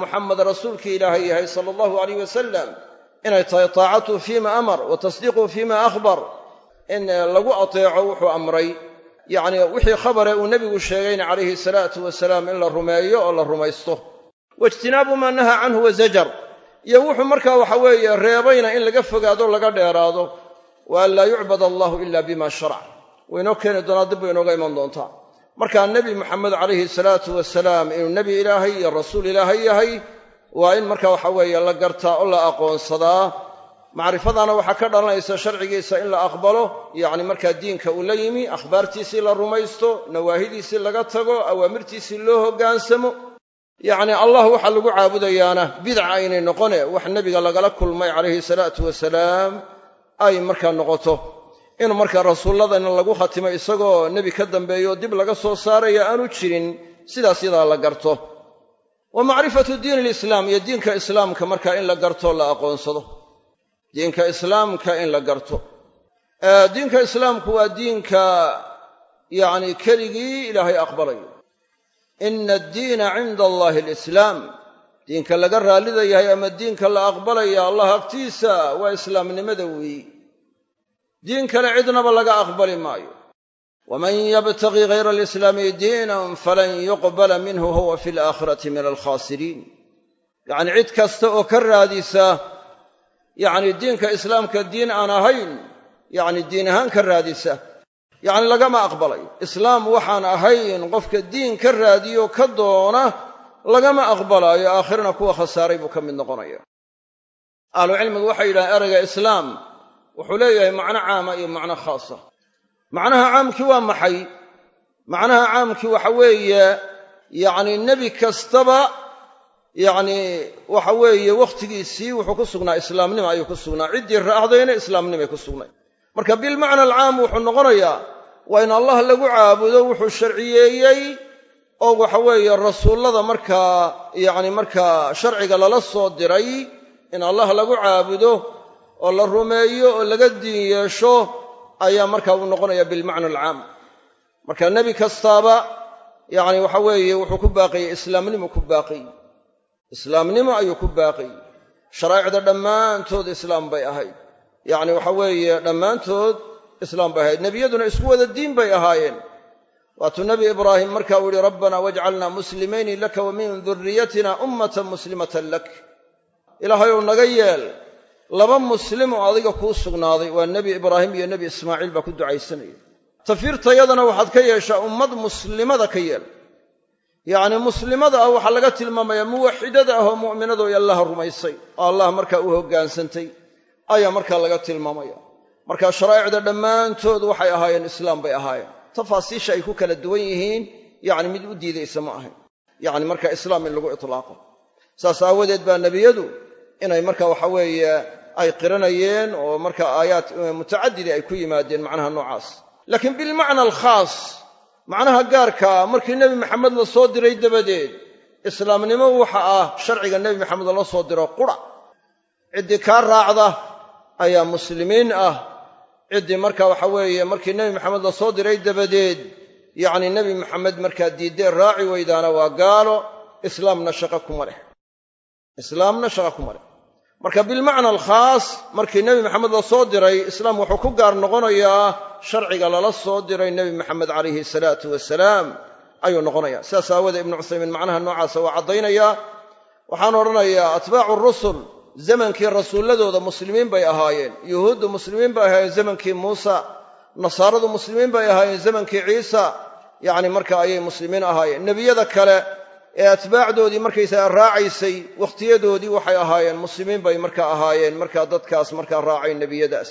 muxamed rasuulkii ilaahay yahay sala allahu alayh wasalam inay tahay taacatuhu fima amar wa tasdiiquhu fima akhbar in lagu ateeco wuxuu amray yacni wixii khabare uu nebigu sheegayna calayhi salaatu wasalaam in la rumeeyo oo la rumaysto waijtinaabu maa nahaa canhu wazajar iyo wuxuu markaa waxa weeye reebayna in laga fogaado laga dheeraado. Wa an laa yucbad allahu ila bima sharac way inoo keeni doonaa dib bay inooga iman doontaa. Markaa nebi moxamed calayhi salaatu wasalaam inuu nebi ilaahay iyo rasuul ilaahay yahay waa in marka waxa weeye la gartaa oo la aqoonsadaa. Macrifadana waxaa ka dhalanaysa sharcigiisa in la aqbalo yacni markaa diinka uu la yimi akhbaartiisii la rumaysto nawaahidiisii laga tago awaamirtiisii loo hoggaansamo yacni allah waxaa lagu caabudayaana bidca aynay noqone wax nebiga lagala kulmay calayhi salaatu wasalaam ay markaa noqoto. In markaa rasuulladana lagu khatimo isagoo nebi ka dambeeyo dib laga soo saaraya aanu jirin sidaas yadaa la garto. Wa macrifatu diin lislaam iyo diinka islaamka markaa in la garto la aqoonsado. Diinka islaamka in la garto. Diinka islaamku waa diinka yacni keligii ilaahay aqbalayo ina addiina cinda allahi alislaam diinka laga raallida yahay ama diinka la aqbalaya allah agtiisa waa islaamnimada weeyi diin kale cidnaba laga aqbali maayo waman yabtagi hayra alislaami diinan falan yuqbala minhu huwa fi alaakhirati min alkhaasiriin yacni cid kasta oo ka raadisa yacni diinka islaamka diin aan ahayn yacni diin ahaan ka raadisa yacni lagama aqbalayo. Islaam waxaan ahayn qofka diin ka raadiyo ka doona lagama aqbalaayo. Aakhirana kuwa khasaaray buu ka mid noqonaya. Ahlucilmigu waxay yidhahaan erayga islaam wuxuu leeyahay macno caama iyo macno khaasa. Macnaha caamkii waa maxay? Macnaha caamkii waxa weeye yacni nebi kastaba yacni waxa weeye wakhtigiisii wuxuu ku sugnaa islaamnimo ayuu ku sugnaa. Ciddii raacdayna islaamnimay ku sugnay marka bilmacna alcaam wuxuu noqonayaa waa in allah lagu caabudo wuxuu sharciyeeyey oo waxa weeye rasuullada markaa yacni markaa sharciga lala soo diray in allah lagu caabudo oo la rumeeyo oo laga diin yeesho ayaa markaa uu noqonaya bilmacna alcaam. Marka nebi kastaaba yacni waxa weeye wuxuu ku baaqiyey islaamnimu ku baaqiyey islaamnimo ayuu ku baaqiyey sharaa'icda dhammaantood islaam bay ahayd yacni waxa weeye dhammaantood islaam bay ahayd. Nebiyaduna isku wada diin bay ahaayeen. Waatuu nebi ibraahim marka uu yihi rabbana wajcalna muslimayni laka wa min duriyatina ummatan muslimatan lak. Ilaahay ou naga yeel laba muslim oo adiga kuu sugnaaday waa nebi ibraahim iyo nebi ismaaciil baa ku ducaysanaya tafiirtayadana waxaad ka yeeshaa ummad muslimada ka yeel. Yacni muslimada ah waxaa laga tilmaamayaa muwaxidada ah oo mu'minado allaha rumaysay oo allah markaa u hoggaansantay ayaa markaa laga tilmaamaya. Marka sharaa'icda dhammaantood waxay ahaayeen islaam bay ahaayeen. Tafaasiisha ay ku kala duwan yihiin yacni mid u diidaysa ma ahayn. Yacni marka islaam in lagu itlaaqo. Saas aawadeed baa nebiyadu inay marka waxa weeye ay qiranayeen oo marka aayaad mutacadidi ay ku yimaadeen macnaha noocaas. Laakiin bilmacna alkhaas macnaha gaarkaa markii nebi maxamed la soo diray dabadeed islaamnimo waxa ah sharciga nebi maxamed lala soo diro qura. Ciddii kaa raacda ayaa muslimiin ah. Ciddii marka waxa weeye markii nebi maxamed la soo diray dabadeed yacni nebi maxamed markaa diiddee raaci weydaana waa gaalo islaamna shaqa kuma leh. Islaamna shaqa kuma leh. Marka bilmacna alkhaas markii nebi maxamed la soo diray islaam wuxuu ku gaar noqonayaa sharciga lala soo diray nebi maxamed calayhi salaatu wasalaam ayuu noqonaya sidaas aawoodee ibnu cuthaymiin macnaha noocaasa waa caddaynayaa. Waxaan odhanayaa atbaacu rusul zamankii rasuulladooda muslimiin bay ahaayeen. Yuhuuddu muslimiin bay ahaayeen zamankii muusa. Nasaaradu muslimiin bay ahaayeen zamankii ciisa. Yacni marka ayay muslimiin ahaayeen. Nebiyada kale ee atbaacdoodii markaysaga raacaysay wakhtiyadoodii waxay ahaayeen muslimiin bay marka ahaayeen markaa dadkaas markaa raacay nebiyadaas.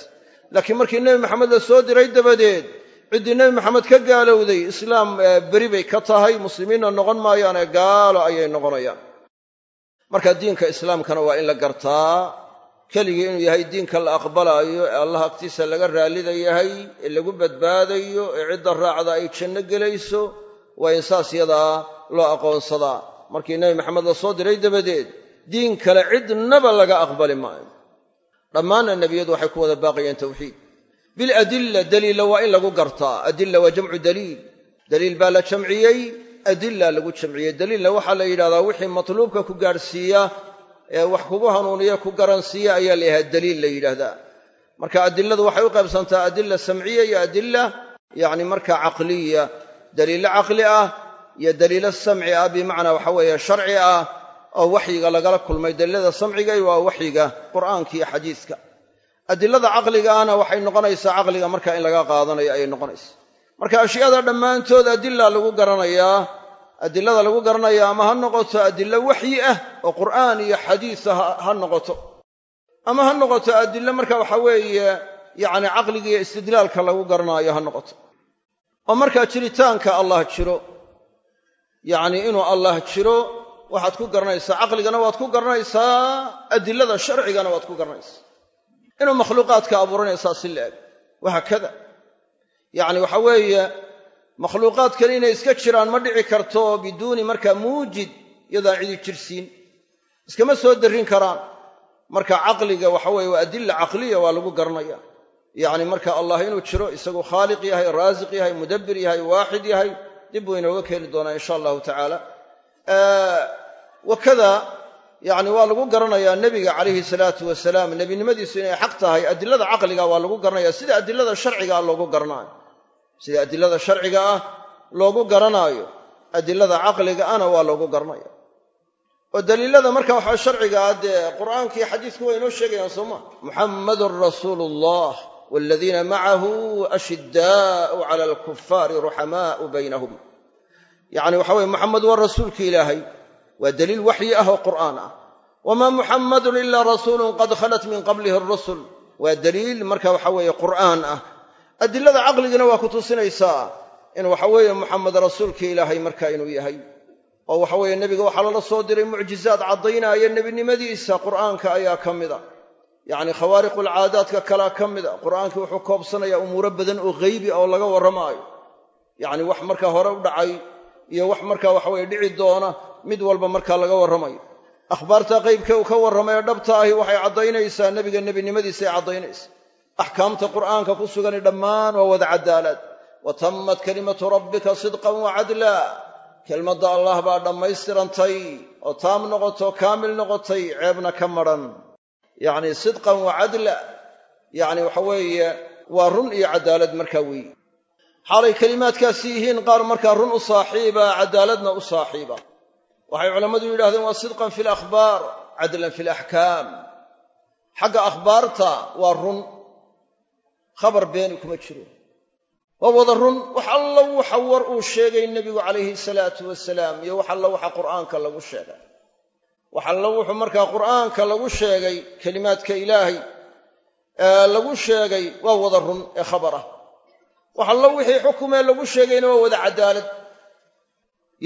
Laakiin markii nebi maxamed la soo diray dabadeed ciddii nebi maxamed ka gaalowday islaam beri bay ka tahay muslimiinna noqon maayaane gaalo ayay noqonayaan marka diinka islaamkana waa in la gartaa. Keligii inuu yahay diinka la aqbalaayo ee allah agtiisa laga raallida yahay ee lagu badbaadayo ee cidda raacda ay janno gelayso waa in saas yadaa loo aqoonsadaa. Markii nebi maxamed la soo diray dabadeed diin kale cidnaba laga aqbali maayo. Dhammaanna nebiyadu waxay ku wada baaqayeen tawxiid. Biladilla daliilla waa in lagu gartaa. Adilla waa jamcu daliil. Daliil baa la jamciyey adilla lagu jamciyey daliilna waxaa la yidhahdaa wixii matluubka ku gaadhsiiya ee wax kugu hanuuniya ku garansiiya ayaa la yidhahda daliil la yidhaahdaa. Marka adiladu waxay u qaybsantaa adilla samciya iyo adilla yacni marka caqliya. Daliilo caqli ah iyo daliilo samci ah bimacnaa waxa weeye sharci ah oo waxyiga lagala kulmay. Daliilada samciga waa waxyiga qur'aanka iyo xadiiska. Adilada caqligaana waxay noqonaysaa caqliga marka in laga qaadanayo ayay noqonaysaa marka ashyaada dhammaantood adila lagu garanayaa adilada lagu garanaya ama ha noqoto adilo waxyi ah oo qur'aan iyo xadiisa ha noqoto. Ama ha noqoto adilo marka waxa weeye yacni caqliga iyo istidlaalka lagu garanaayo ha noqoto. Oo markaa jiritaanka allah jiro. Yacni inuu allah jiro waxaad ku garanaysaa caqligana waad ku garanaysaa adilada sharcigana waad ku garanaysaa. Inuu makhluuqaadka abuuranaysaa si la eg wahaakada yacni waxa weeye makhluuqaadkan inay iska jiraan ma dhici karto biduuni markaa muujid yadaan cidi jirsiin. Iskama soo darrin karaan. Marka caqliga waxa weeye waa adilla caqliya waa lagu garanaya yacni marka allah inuu jiro isagu khaaliq yahay raasiq yahay mudabbir yahay waaxid yahay dib buu inooga keeni doonaa insha allahu tacaala. Wakada yacni waa lagu garanayaa nebiga calayhi salaatu wasalaam nebinimadiisu inay xaq tahay adilada caqliga waa lagu garanaya sida adilada sharciga ah loogu garanaayo sida adilada sharciga ah loogu garanaayo adilada caqliga ana waa loogu garanaya oo daliilada marka waxaa sharciga ah dee qur'aanka iyo xadiisku waa inoo sheegayaan sooma muxammadun rasuulu allah waladiina macahu ashiddaa'u cala alkufaari ruxamaa'u baynahum. Yacni waxa weye muxamed waa rasuulki ilaahay. Waa daliil waxyi ah oo qur'aan ah. Wamaa muxammadun ilaa rasuulun qad khalat min qablihi arusul waa daliil marka waxa weeye qur'aan ah adilada caqligina waa ku tusinaysaa in waxa weeye muxamed rasuulki ilaahay marka inuu yahay. Oo waxa weeye nebiga waxaa lala soo diray mucjizaad caddaynaya nebinimadiisa qur'aanka ayaa ka mida yacni khawaariqulcaadaadka kalea ka mida qur'aankii wuxuu koobsanayaa umuuro badan oo ghaybi oo laga warramaayo. Yacni wax markaa hore u dhacay iyo wax markaa waxaweye dhici doona mid walba markaa laga warramayo. Akhbaarta qaybka uu ka warramayo dhabta ahi waxay caddaynaysaa nebiga nebinimadiisay caddaynaysaa axkaamta qur'aanka ku sugani dhammaan waa wada cadaalad wa tammat kalimatu rabbika sidqan wa cadla kelmadda allah baa dhammaystirantay oo taam noqoto kaamil noqotay ceebna ka madran yacni sidqan wa cadla yacni waxa weeye waa run iyo cadaalad markaa weeye xaalay kelimaadkaasi yihiin qaar markaa run u saaxiiba cadaaladna u saaxiiba waxay culammadu yidhahdeen waa sidqan fi alakhbaar cadlan fi alaxkaam xagga akhbaarta khabar beeni kuma jiro. Waa wada run wax alla waxa war uu sheegay nebigu calayhi salaatu wasalaam iyo wax alla waxa qur'aanka lagu sheegay. Wax alla wuxuu markaa qur'aanka lagu sheegay kelimaadka ilaahay lagu sheegay waa wada run ee khabar ah wax allo wixii xukumee lagu sheegayna waa wada cadaalad.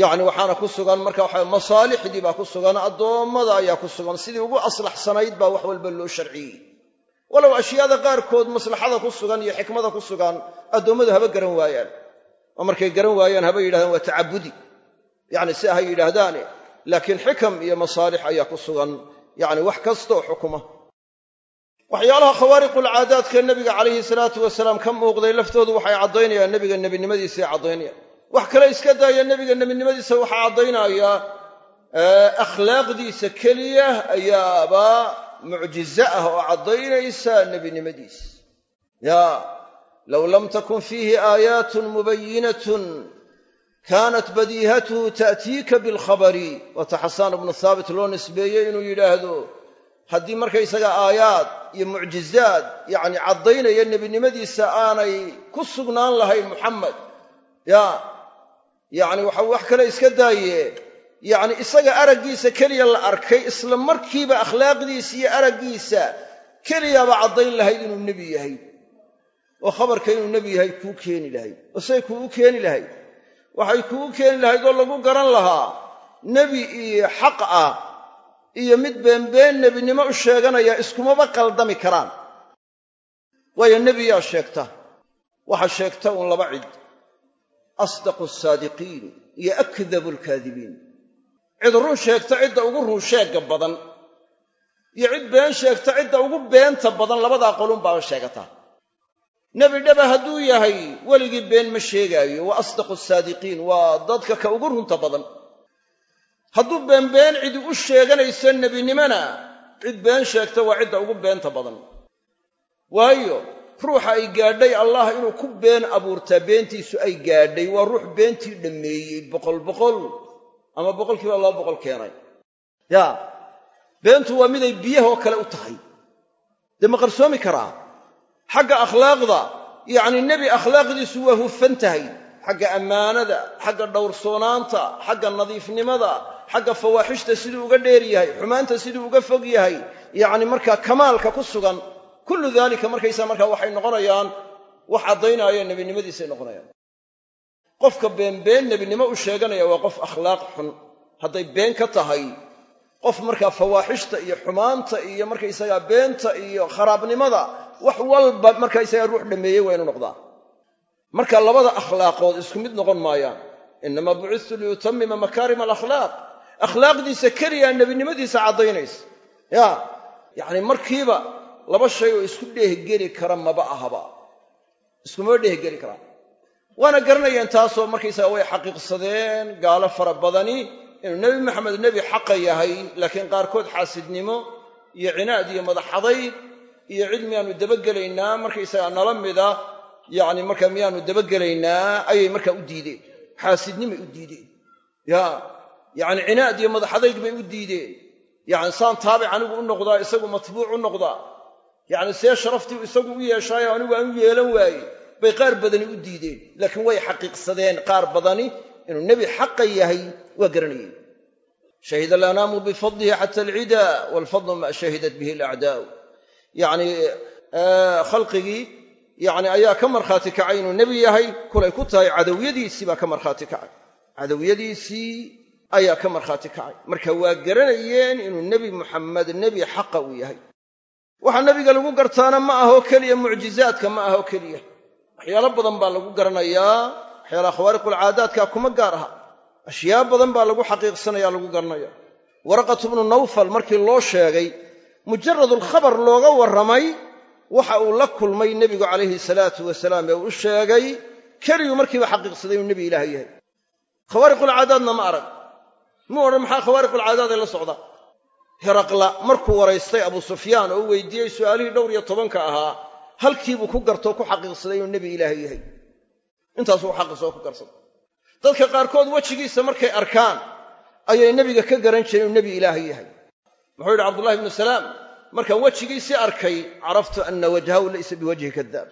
Yacni waxaana ku sugan marka waxa masaalixdii baa ku sugan addoommada ayaa ku sugan sidii ugu aslaxsanayd baa wax walba loo sharciyey walow ashyaada qaarkood maslaxada ku sugan iyo xikmada ku sugan addoommadu haba garan waayaan. Oo markay garan waayaan haba yidhahdaan waa tacabudi. Yacni si ahay yidhaahdaane laakiin xikam iyo masaalix ayaa ku sugan. Yacni wax kastaoo xukuma. Waxyaalaha khawaariqulcaadaadka nebiga calayhi salaatu wasalaam ka muuqday laftoodu waxay caddaynayaan nebiga nebinimadiisay caddaynayaan. Wax kale iska daaya nebiga nebinimadiisa waxaa caddaynaya akhlaaqdiisa keliya ayaaba mucjize ah oo caddaynaysa nebinimadiisa ya low lam takun fiihi aayaatun mubayinatun kaanat badiihatuhu ta'tiika bilkhabari. Waata xasaan ibnu haabit loo nisbeeyey inuu yidhaahdo haddii markaysaga aayaad iyo mucjizaad yacni caddaynaya nebinimadiisa aanay ku sugnaan lahayn muxamed ya yacni waxa wax kale iska daaye yacni isaga araggiisa keliya la arkay isla markiiba akhlaaqdiisa iyo araggiisa keliyaaba caddayn lahayd inuu nebi yahay. Oo khabarka inuu nebi yahay kuu keeni lahayd. Oo say keeni lahayd. Waxay kuugu keeni lahayd oo lagu garan lahaa nebi iyo xaq ah iyo mid beenbeen nebinimo u sheeganaya iskumaba qaldami karaan. Waayo nebiyaa sheegta. Waxa sheegta uun laba cid. Asdaqu asaadiqiin iyo akdabu alkaadibiin cid run sheegta cidda ugu run sheegga badan. Iyo cid been sheegta cidda ugu beenta badan labadaa qolun baaba sheegataa nebi dhaba hadduu yahay weligii been ma sheegaayo. Waa asdaqu asaadiqiin waa dadka ka ugu runta badan. Hadduu beenbeen cidi u sheeganayso nebinimona cid been sheegta waa cidda ugu beenta badan. Waayo ruuxa ay gaadhay allah inuu ku been abuurtaa beentiisu ay gaadhay waa ruux beentii dhammeeyey boqol boqol ama boqolkiiba laba boqol keenay. Ya beentu waa miday biyahoo kale u tahay. Dee ma qarsoomi karaa? Xagga akhlaaqda yacni nebi akhlaaqdiisu waa hufan tahay. Xagga ammaanada xagga dhowrsoonaanta xagga nadiifnimada xagga fawaaxishta siduu uga dheer yahay xumaanta siduu uga fog yahay. Yacni markaa kamaalka ku sugan kullu daalika markaysaa markaa waxay noqonayaan wax caddaynaya nebinimadiisay noqonayaan qofka beenbeen nebinimo u sheeganaya waa qof akhlaaq xun. Hadday been ka tahay qof markaa fawaaxishta iyo xumaanta iyo markaysagaa beenta iyo kharaabnimada wax walba markaysagaa ruux dhammeeyey waa inu noqdaa. Marka labada akhlaaqood isku mid noqon maayaan. Innamaa bucistu liyutamima makaarima alakhlaaq akhlaaqdiisa keliyaa nebinimadiisa caddaynaysa. Ya yacni markiiba laba shay oo isku dheehgeli kara maba ahaba. Iskumaba dheehgeli karaan waana garanayeen taasoo markaysaga way xaqiiqsadeen gaalo fara badani inuu nebi maxamed nebi xaqa yahay laakiin qaarkood xaasidnimo iyo cinaad iyo madaxadayd iyo cid miyaanu dabagelaynaa markaysaga nala mida yacni marka miyaanu dabagelaynaa ayay markaa u diideen. Xaasidnimay u diideen. Ya yacni cinaad iyo madaxadayg bay u diideen. Yacni saan taabic anigu u noqdaa isagu matbuuc u noqdaa. Yacni see sharaftii isagu u yeeshaayo anigu aan u yeelan waaye bay qaar badani u diideen laakiin way xaqiiqsadeen qaar badani inuu nebi xaqa yahay waa garanayeen. Shahida alanaamu bifadlihi xata alcida walfadlu ma shahidat bihi alacdaa'u yacni khalqigii yacni ayaa ka markhaati kacay inuu nebi yahay kulay ku tahay cadowiyadiisii baa ka markhaati kacay. Cadowiyadiisii ayaa ka markhaati kacay. Marka waa garanayeen inuu nebi muxamed nebi xaqa uu yahay. Waxaa nebiga lagu gartaana ma ahoo keliya mucjizaadka ma ahoo keliya waxyaalo badan baa lagu garanayaa waxyaalaha khawaariqulcaadaadka kuma gaar aha. Ashyaa badan baa lagu xaqiiqsanaya lagu garanaya waraqatu bnu nawfal markii loo sheegay mujaradulkhabar looga warramay waxa uu la kulmay nebigu calayhi salaatu wasalaam ee uu sheegay keliguu markiiba xaqiiqsaday inuu nebi ilaah yahay. Khawaariqulcaadaadna ma arag. Mu odhan maxaa khawaariqulcaadaad ee la socda? Hiraqla markuu waraystay abu sufyaan oo u weydiiyey su'aalihii dhowr iyo tobanka ahaa halkiibuu ku gartoo ku xaqiiqsaday nebi ilaah yahay. Intaasuu xaqiiqsoo ku garsaday dadka qaarkood wejigiisa markay arkaan ayay nebiga ka garan jireen inuu nebi ilaahay yahay. Muxuu yidhi cabdullahi ibnu salaam markaan wejigiisii arkay caraftu anna wajhahu laysa biwajhi kadaab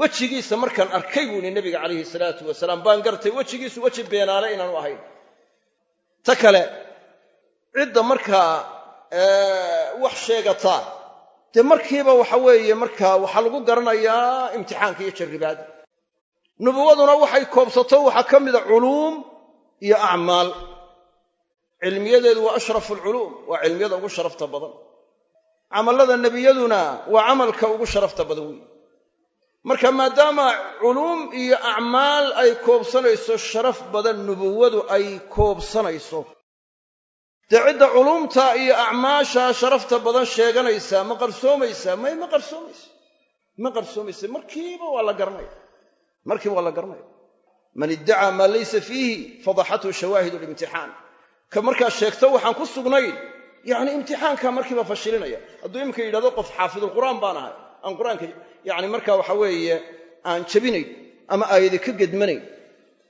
wejigiisa markaan arkay buu ihi nebiga calayhi salaatu wasalaam baan gartay wejigiisu weji beenaale inaanu ahayn. Ta kale cidda markaa wax sheegataa dee markiiba waxa weeye markaa waxaa lagu garanayaa imtixaanka iyo jarribaada nubuwaduna waxay koobsato waxaa ka mida culuum iyo acmaal. Cilmiyadeedu waa ashrafu alculuum waa cilmiyada ugu sharafta badan. Camallada nebiyaduna waa camalka ugu sharafta badan weeye marka maadaama culuum iyo acmaal ay koobsanayso sharaf badan nubuwadu ay koobsanayso dee cidda culuumta iyo acmaasha sharafta badan sheeganaysaa ma qarsoomaysaa may ma qarsoomayso ma qarsoomaysa. Markiiba waa la garanaya markiiba waa la garanaya man iddacaa maa laysa fiihi fadaxathu shawaahid limtixaan. Ka markaa sheegto waxaan ku sugnayn yacni imtixaanka markiiba fashilinaya. Hadduu iminka yidhahdo qof xaafidulqur'aan baan ahay. Aan qur'aanka yacni markaa waxa weeye aan jabinayn ama aayadi ka gedmanayn.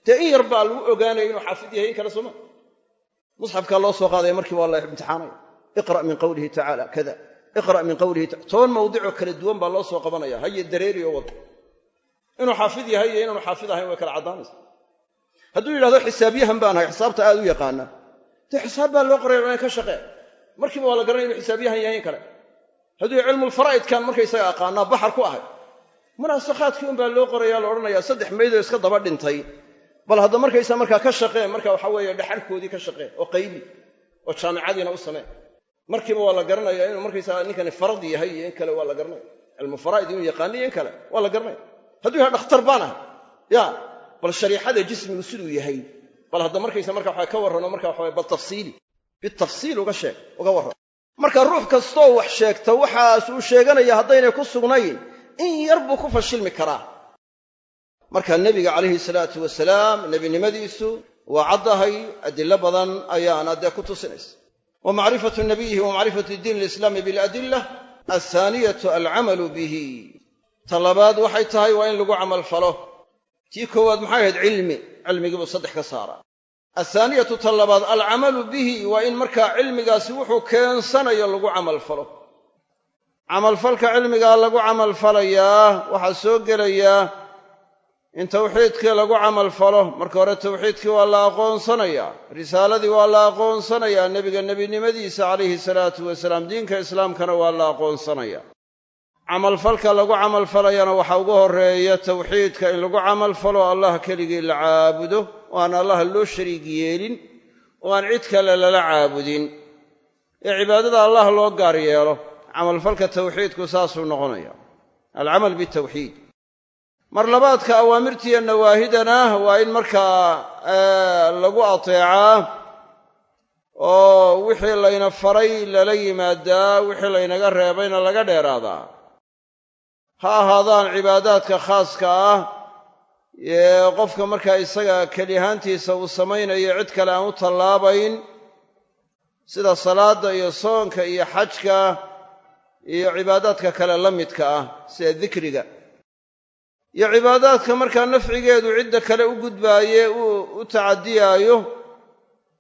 Dee in yar baa lagu ogaanaya inuu xaafid yahay in kale sooma musxafkaa loo soo qaadaya markiiba waa la imtixaanaya. Iqra' min qawlihi tacaala kada. Iqra' min qawlihi toban mawdicoo kala duwan baa loo soo qabanaya. Haye dareeri oo wada. Inuu xaafid yahay iyo inaanu xaafid ahayn way kala caddaanaysa. Hadduu yidhahdo xisaabyahan baan ahay xisaabta aad u yaqaana. Dee xisaab baa loo qoraya ka shaqee. Markiiba waa la garanaya inuu xisaabyahan yahay in kale. Hadduu cilmulfaraa'idkan markaysaga aqaanaa baxar ku ahay. Munaasakhaadkii unbaa loo qoraya la daba dhintay bal hadda markaysa markaa ka shaqee marka waxa weeye dhaxalkoodii ka shaqee oo qaybi oo jaamicadiina u samee. Markiiba waa la garanaya inuu markaysaa ninkani farad yahay iyo in kale waa la garanaya cilmufaraa'id inuu yaqaano iyo in kale waa la garanaya hadduu yahay dhakhtar baan ahay ya bal shariixada jismigu siduu yahay. Bal hadda markaysa marka waxa ka warrano marka waxa bal tafsiili. Bitafsiil uga sheeg uga warran. Marka ruux kastoo wax sheegta waxaas uu sheeganaya haddaynay ku sugnayn in yar buu ku fashilmi karaa marka nebiga calayhi salaatu wasalaam nebinimadiisu waa caddahay adilo badan ayaana dee ku tusinaysa. Wa macrifatu nabiyihi wa macrifatu diin alislaami biladila athaaniyatu alcamalu bihi. Ta labaad waxay tahay waa in lagu camal falo. Tii koowaad maxay ahayd cilmi cilmigiibuu saddex ka saaraa. Athaaniyatu ta labaad alcamalu bihi waa in markaa cilmigaasi wuxuu keensanayo lagu camal falo. Camalfalka cilmigaa lagu camalfalayaa waxaa soo gelayaa in tawxiidkii lagu camal falo marka hore tawxiidkii waa la aqoonsanayaa. Risaaladii waa la aqoonsanayaa. Nebiga nebinimadiisa calayhi salaatu wasalaam diinka islaamkana waa la aqoonsanayaa. Camalfalka lagu camalfalayana waxaa ugu horreeya tawxiidka in lagu camalfalo allah keligii la caabudo oo aan allaha loo shariig yeelin oo aan cid kale lala caabudin. Ee cibaadada allah loo gaar yeelo camalfalka tawxiidku saasuu noqonaya alcamal bitawxiid mar labaadka awaamirtiiyo nawaahidana waa in markaa lagu ateecaa oo wixii layna faray lala yimaadaa wixii laynaga reebayna laga dheeraadaa ha ahaadaan cibaadaadka khaaska ah ee qofka markaa isaga kelihaantiisa uu samaynayo cid kale aan u tallaabayn sida salaadda iyo soonka iyo xajka iyo cibaadaadka kale la midka ah sida dikriga iyo cibaadaadka markaa nafcigeedu cidda kale u gudbaaye u tacadiyaayo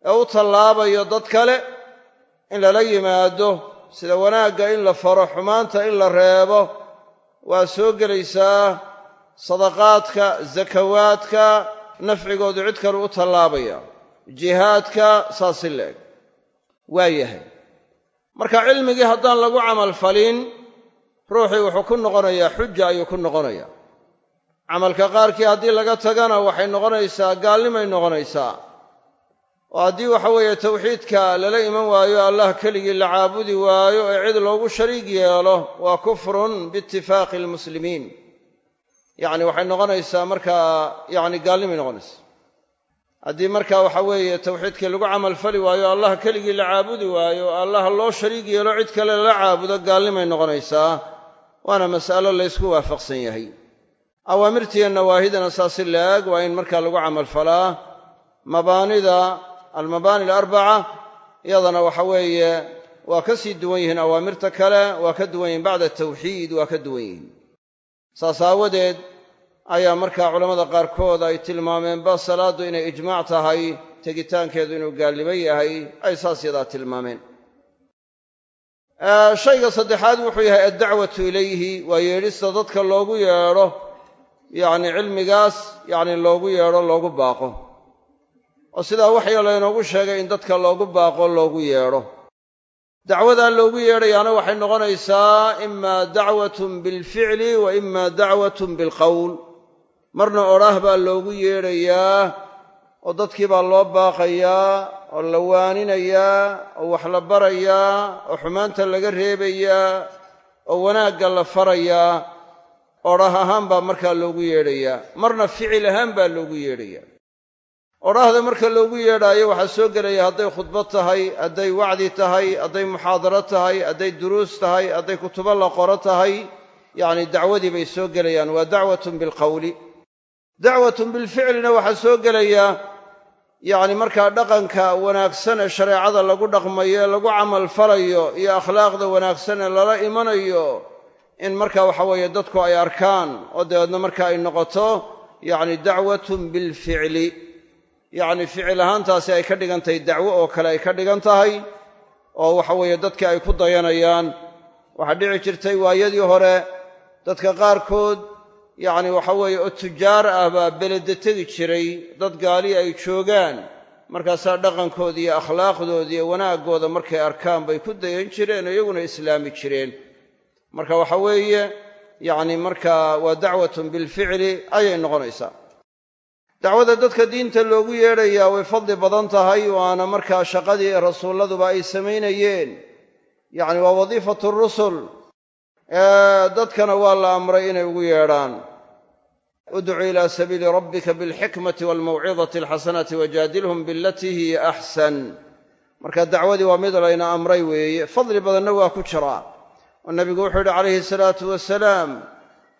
ee u tallaabayo dad kale in lala yimaado sida wanaagga in la faro xumaanta in la reebo waa soo gelaysaa sadaqaadka zakawaadka nafcigoodu cid kale u tallaabaya. Jihaadka saasi leeg waa yahay. Marka cilmigii haddaan lagu camalfalin ruuxii wuxuu ku noqonayaa xuja ayuu ku noqonayaa camalka qaarkii haddii laga tagana waxay noqonaysaa gaalnimay noqonaysaa. Oo haddii waxa weeye tawxiidka lala iman waayo allah keligii la caabudi waayo ee cid loogu shariig yeelo waa kufrun biitifaaqi almuslimiin. Yacni waxay noqonaysaa markaa yacni gaalnimay noqonaysaa. Haddii markaa waxa weeye tawxiidkii lagu camalfali waayo allah keligii la caabudi waayo allah loo shariig yeelo cid kale lala caabudo gaalnimay noqonaysaa. Waana mas'alo laysku waafaqsan yahay awaamirtiiyo nawaahidana saasi la-ag waa in markaa lagu camalfalaa mabaanida almabaani alarbaca iyadana waxa weeye waa ka sii duwan yihiin awaamirta kale waa ka duwan yihiin bacda tawxiid waa ka duwan yihiin. Saas aawadeed ayaa markaa culammada qaarkood ay tilmaameenba salaaddu inay ijmaac tahay tegitaankeedu inuu gaalnimo yahay ay saas yadaa tilmaameen. Shayga saddexaad wuxuu yahay addacwatu ilayhi waa yeedhista dadka loogu yeedho yacni cilmigaas yacni loogu yeedho loogu baaqo. Oo sidaa waxya laynoogu sheegay in dadka loogu baaqo loogu yeedho. Dacwadaa loogu yeedhayaana waxay noqonaysaa imaa dacwatun bilficli wa imaa dacwatun bilqowl marna odhaah baa loogu yeedhayaa oo dadkii baa loo baaqayaa oo la waaninayaa oo wax la barayaa oo xumaanta laga reebayaa oo wanaagga la farayaa odhaah ahaan baa markaa loogu yeedhayaa. Marna ficil ahaan baa loogu yeedhayaa. Odhaahda marka loogu yeedhaayo waxaa soo gelaya hadday khudbad tahay hadday wacdi tahay hadday muxaadaro tahay hadday duruus tahay hadday kutubo la qoro tahay yacni dacwadii bay soo gelayaan. Waa dacwatun bilqowli dacwatun bilficlina waxaa soo gelaya yacni markaa dhaqanka wanaagsan ee shareecada lagu dhaqmayo ee lagu camal falayo iyo akhlaaqda wanaagsan ee lala imanayo in marka waxa weeye dadku ay arkaan oo dabeedna marka ay noqoto yacni dacwatun bilficli. Yacni ficil ahaantaasi ay ka dhigan tahay dacwo oo kale ay ka dhigan tahay oo waxa weeye dadkii ay ku dayanayaan. Waxaa dhici jirtay waayadii hore dadka qaarkood yacni waxa weeye oo tujaar ah baa beleda tegi jiray. Dad gaali ay joogaan markaasaa dhaqankooda iyo akhlaaqdooda iyo wanaaggooda markay arkaan bay ku dayan jireen oo iyaguna islaami jireen marka waxa weeye yacni markaa waa dacwatun bilficli ayay noqonaysaa. Dacwada dadka diinta loogu yeedhayaa way fadli badan tahay waana markaa shaqadii rasuulladuba ay samaynayeen. Yacni waa wadiifatu rusul. Dadkana waa la amray inay ugu yeedhaan. Udcu ilaa sabiili rabbika bilxikmati waalmawcidati alxasanati wajaadilhum bilatii hiya axsan marka dacwadii waa mid layna amray weeye fadli badanna waa ku jiraa oo nabigu wuxuu yidhi calayhi salaatu wasalaam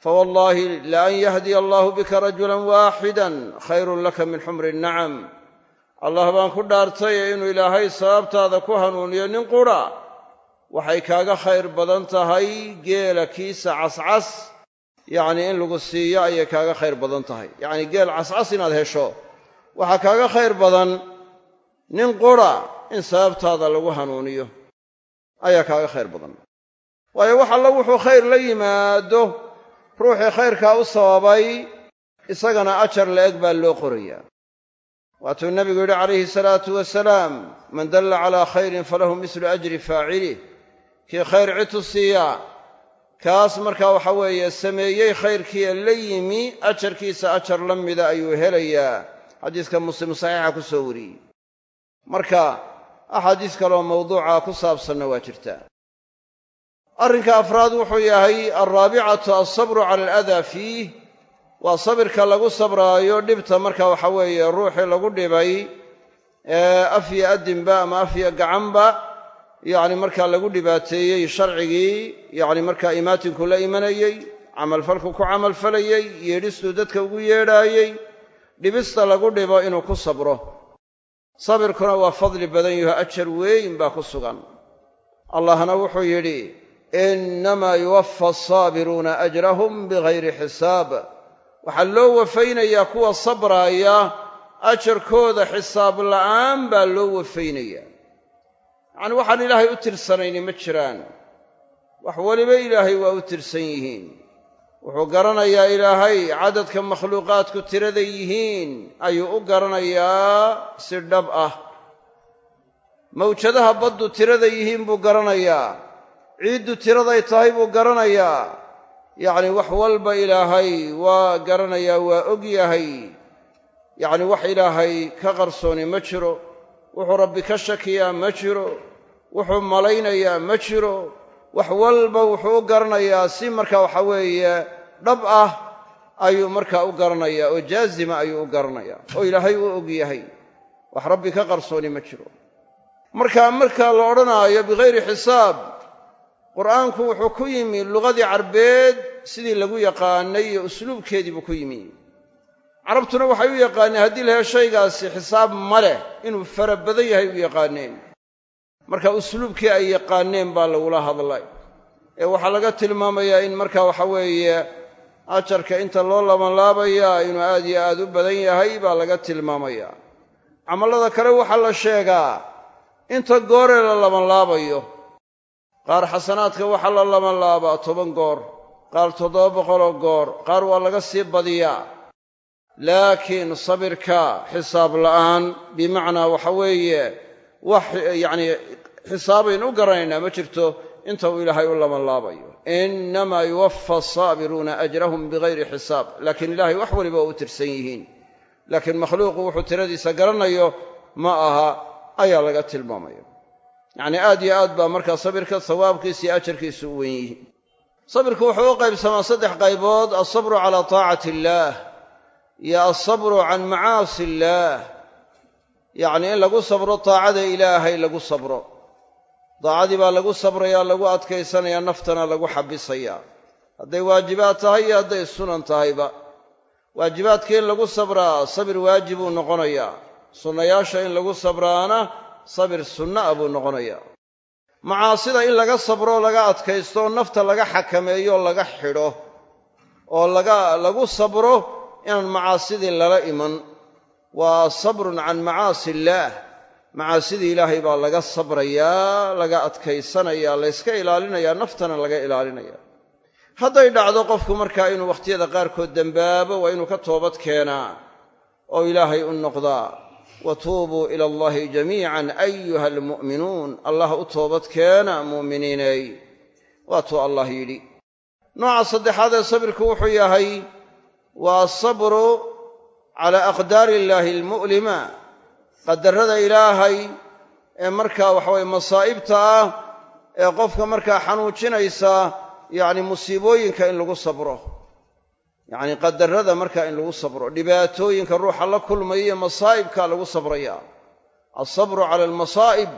fawallaahi laan yahdiya allahu bika rajulan waaxidan khayrun laka min xumri nacam. Allah baan ku dhaartay inuu ilaahay sababtaada ku hanuuniyo nin qura waxay kaaga khayr badan tahay geela kiisa cascas. Yacnii in lagu siiyo ayay kaaga khayr badan tahay. Yacnii geel cascas inaad hesho. Waxaa kaaga khayr badan nin qura in sababtaada lagu hanuuniyo ayaa kaaga khayr badan waayo wax alla wuxuu khayr la yimaado. Ruuxii khayrkaa u sababay isagana ajar la-eg baa loo qorayaa. Waatuu nebigu yidhi calayhi salaatu wasalaam man dalla calaa khayrin falahu mislu ajri faacilih kii khayr citu siiyaa kaas markaa waxa weeye sameeyey khayrkiiee la yimi ajarkiisa ajar la mida ayuu helayaa. Xadiiska muslim saxiixa ku soo wariyey. Marka axaadiis kaleoo mawduuca ku saabsanna waa jirtaa arrinka afraad wuxuu yahay alraabicatu alsabru cala aladaa fiih. Waa sabirka lagu sabraayo dhibta marka waxa weeye ruuxii lagu dhibay ee afyo addinba ama afyo gacanba yacni markaa lagu dhibaateeyey sharcigii yacni markaa imaatinku la imanayey camalfalku ku camalfalayey yeedhistuu dadka ugu yeedhaayey dhibista lagu dhibo inuu ku sabro. Sabirkuna waa fadli badan yaho ajar weyn baa ku sugan. Allahna wuxuu yidhi innamaa yuwaffa asaabiruuna ajrahum bigayri xisaab waxaa loo wafaynayaa kuwa sabraaya ajarkooda xisaab la'aan baa loo wafaynayaa yacni waxaan ilaahay u tirsanayni ma jiraan wax weliba ilaahay waa u tirsan yihiin wuxuu garanayaa ilaahay cadadka makhluuqaadku tiraday yihiin ayuu u garanayaa si dhab ah mawjadaha baddu tirada yihiin buu garanayaa ciiddu tiraday tahay buu garanayaa. Yacni wax walba ilaahay waa garanayaa waa og yahay. Yacni wax ilaahay ka qarsooni ma jiro. Wuxuu rabbi ka shakiyaa ma jiro. Wuxuu malaynayaa ma jiro. Wax walba wuxuu u garanayaa si marka waxa weeye dhab ah ayuu markaa u garanayaa oo jaazima ayuu u garanayaa oo ilaahay u og yahay. Wax rabbi ka qarsooni ma jiro. Marka marka la odhanaayo bikayri xisaab qur'aanku wuxuu ku yimi luqadii carbeed sidii lagu yaqaanay iyo usluubkeedii buu ku yimi. Carabtuna waxay u yaqaaneen haddii la hee shaygaasi xisaab ma leh inuu fara badan yahay u yaqaaneen. Marka usluubkii ay yaqaaneen baa lagula hadlay. Ee waxaa laga tilmaamayaa in marka waxa weeye ajarka inta loo labanlaabayaa inuu aad iyo aad u badan yahay baa laga tilmaamayaa. Camallada kale waxaa la sheegaa inta gooree la labanlaabayo qaar xasanaadka waxaa la labanlaabaa toban goor qaar toddoba boqoloo goor qaar waa laga sii badiyaa. Laakiin sabirka xisaab la'aan bimacnaa waxa weeye wax yacnii xisaabaynu u garanaynaa ma jirto inta uu ilaahay u labanlaabayo innamaa yuwaffa asaabiruuna ajrahum bigayri xisaab. Laakiin ilaahay wax waliba u tirsan yihiin. Laakiin makhluuqu wuxuu tiradiisa garanayo ma aha ayaa laga tilmaamaya yacnii aad iyo aad baa markaa sabirka sawaabkiisa iyo ajarkiisu u wen yihiin. Sabirku wuxuu u qaybsamaa saddex qaybood. Alsabru calaa taacati illaah iyo alsabru can macaasi illaah yacnii in lagu sabro taacada ilaahay lagu sabro. Daacadii baa lagu sabrayaa lagu adkaysanayaa naftana lagu xabisayaa. Hadday waajibaad tahay iyo hadday sunan tahayba. Waajibaadka in lagu sabraa sabir waajibuu noqonayaa. Sunnayaasha in lagu sabraana sabir sunna a buu noqonayaa macaasida in laga sabro oo laga adkaysto nafta laga xakameeyo oo laga xidho oo laga lagu sabro inaan macaasidii lala iman waa sabrun can macaasi illaah macaasidii ilaahay baa laga sabrayaa laga adkaysanayaa layska ilaalinayaa naftana laga ilaalinaya. Hadday dhacdo qofku markaa inuu wakhtiyada qaarkood dembaabo waa inuu ka toobad keenaa oo ilaahay u noqdaa wa tuubuu ila allahi jamiican ayuha almu'minuun. Allah u toobad keena mu'miniinay. Waatuu allah yidhi. Nooca saddexaad ee sabirku wuxuu yahay waa asabru calaa aqdaari illaahi almu'lima. Qadarrada ilaahay ee markaa waxaweye masaa'ibta ah ee qofka markaa xanuujinaysa yacni musiibooyinka in lagu sabro yacni qadarrada markaa in lagu sabro dhibaatooyinka ruuxa la kulmaya iyo masaa'ibkaa lagu sabraya. Alsabru cala almasaa'ib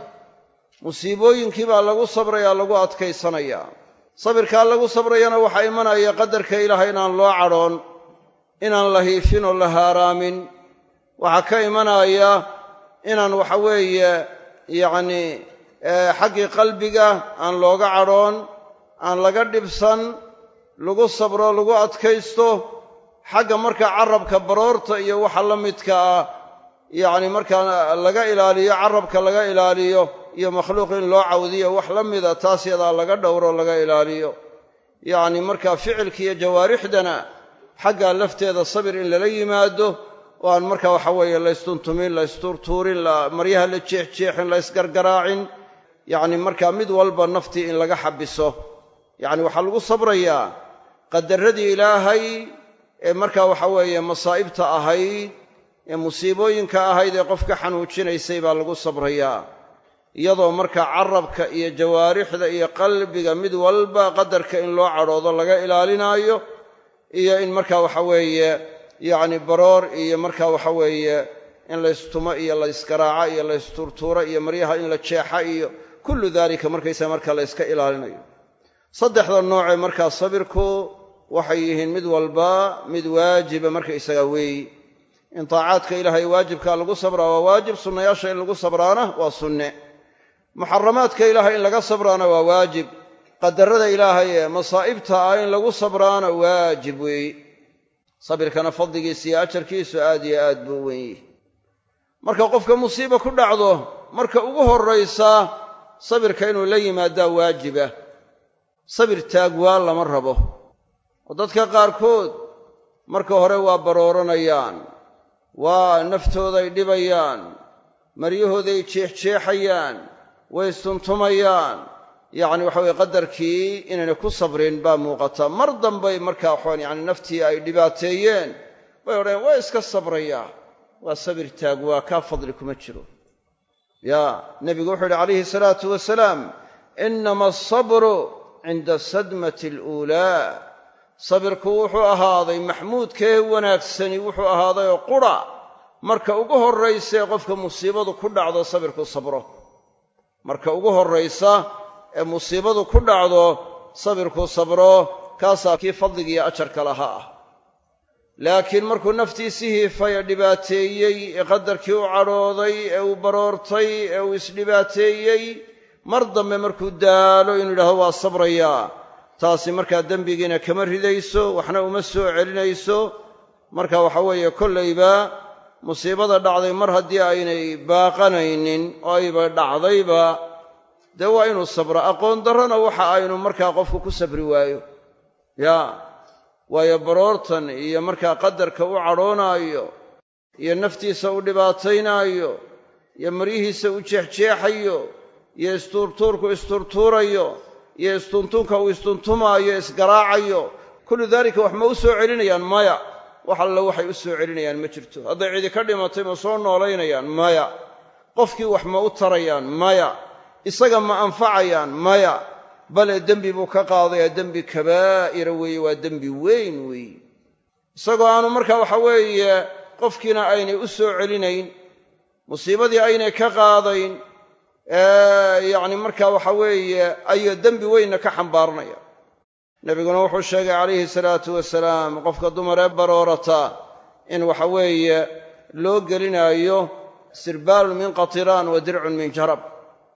musiibooyinkii baa lagu sabraya lagu adkaysanaya. Sabirkaa lagu sabrayana waxaa imanaya qadarka ilaahay inaan loo cadhoon inaan la hiifin oo la haaraamin. Waxaa ka imanaya inaan waxa weeye yacni xaggii qalbiga aan looga cadhoon aan laga dhibsan lagu sabro lagu adkaysto xagga markaa carabka baroorta iyo waxa la midka ah yacni markaa laga ilaaliyo carabka laga ilaaliyo iyo makhluuq in loo cawdiyo wax la mida taas yadaa laga dhowro laga ilaaliyo. Yacni markaa ficilka iyo jawaarixdana xaggaa lafteeda sabir in lala yimaado oo aan markaa waxa weeye laystuntumin laystuurtuurin maryaha la jeexjeexin laysgargaraacin yacni markaa mid walba naftii in laga xabiso. Yacni waxaa lagu sabrayaa qadarradii ilaahay ee markaa waxa weeye masaa'ibta ahayd ee musiibooyinka ahayd ee qofka xanuujinaysay baa lagu sabrayaa. Iyadoo markaa carabka iyo jawaarixda iyo qalbiga mid walba qadarka in loo cadhoodo laga ilaalinaayo iyo in markaa waxa weeye yacni baroor iyo markaa waxa weeye in laystumo iyo laysgaraaco iyo laysturtuuro iyo maryaha in la jeexa iyo kullu daalika markaysaga markaa layska ilaalinayo. Saddexda noocee markaa sabirku waxay yihiin mid walba mid waajiba markaysaga weeyi in taacaadka ilaahay waajibkaa lagu sabraa waa waajib sunnayaasha in lagu sabraana waa sunne. Muxaramaadka ilaahay in laga sabraana waa waajib. Qadarrada ilaahay ee masaa'ibta ah in lagu sabraana waajib weeyi sabirkana fadligiisa iyo ajarkiisu aad iyo aad buu wen yihi marka qofka musiiba ku dhacdo marka ugu horraysa sabirka inuu la yimaadaa waajiba. Sabir taagwaan lama rabo oo dadka qaarkood marka hore waa barooranayaan waa naftooday dhibayaan maryahooday jeexjeexayaan way istuntumayaan yacni waxa weye qadarkii inayna ku sabrin baa muuqata. Mar dambay markaa waxaan yani naftii ay dhibaateeyeen bay odhaheen waa iska sabrayaa waa sabir taag waa kaa fadli kuma jiro. Ya nebigu wuxuu yidhi calayhi salaatu wasalaam inama asabru cinda sadmati aluulaa sabirku wuxuu ahaaday maxmuudkee wanaagsani wuxuu ahaaday oo qura. Marka ugu horraysee qofka musiibadu ku dhacdo sabirku sabro. Marka ugu horraysa ee musiibadu ku dhacdo sabirku sabro. Kaasaa kii fadligiiyo ajarka lahaa. Ah laakiin markuu naftiisii hiifay ee dhibaateeyey ee qadarkii u cadhooday ee uu baroortay ee uu isdhibaateeyey mar dambe markuu daalo inuu yidhahdo waa sabrayaa taasi markaa dembigiina kama ridayso waxna uma soo celinayso. Marka waxa weeye kollayba musiibada dhacday mar haddii aynay baaqanaynin oo ayba dhacdayba dee waa inuu sabro. Aqoon darrona waxa aynu markaa qofku ku sabri waayo. Yaa waayo baroortan iyo markaa qadarka u cadhoonaayo iyo naftiisa u dhibaataynaayo iyo maryihiisa u jeexjeexayo iyo istuurtuurku istuurtuurayo iyo istuntunka uu istuntumaayo isgaraacayo kullu daalika wax ma u soo celinayaan maya. Wax alle waxay u soo celinayaan ma jirto. Hadday cidi ka dhimatay ma soo noolaynayaan maya. Qofkii wax ma u tarayaan maya. Isaga ma anfacayaan maya. Bale dembi buu ka qaadayaa dembi kabaa'ira weeye waa dembi weyn weeye isagoo aanu markaa waxa weeye qofkiina aynay u soo celinayn musiibadii aynay ka qaadayn yacni markaa waxa weeye ayuu dembi weynna ka xambaaranaya. Nebiguna wuxuu sheegay calayhi salaatu wasalaam qofka dumaree baroorata in waxa weeye loo gelinaayo sirbaalun min qatiraan wa dircun min jarab.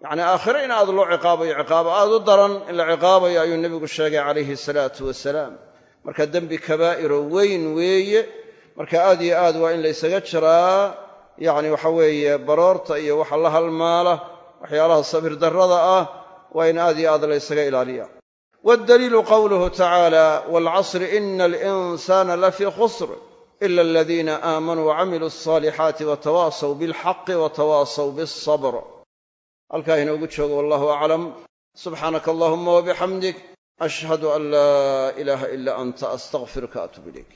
Yacni aakhire in aad loo ciqaabayo ciqaabo aad u daran in la ciqaabayo ayuu nebigu sheegay calayhi salaatu wasalaam. Marka dembi kabaa'iro weyn weeye marka aad iyo aad waa in laysaga jiraa yacni waxa weeye baroorta iyo waxa la halmaala waxyaalaha sabir darrada ah waa in aad iyo aad laysaga ilaaliya. Waddaliilu qowluhu tacaala waalcasri ina alinsaana lafii khusr ila aladiina aamanuu wacamiluu alsaalixaati watawaasaw bilxaqi watawaasaw bialsabr halkaa inoogu joogo wallahu aclam. Subxaanaka allahuma wabixamdik ashhadu an laa ilaaha ila anta astaqfiruka atub ilayk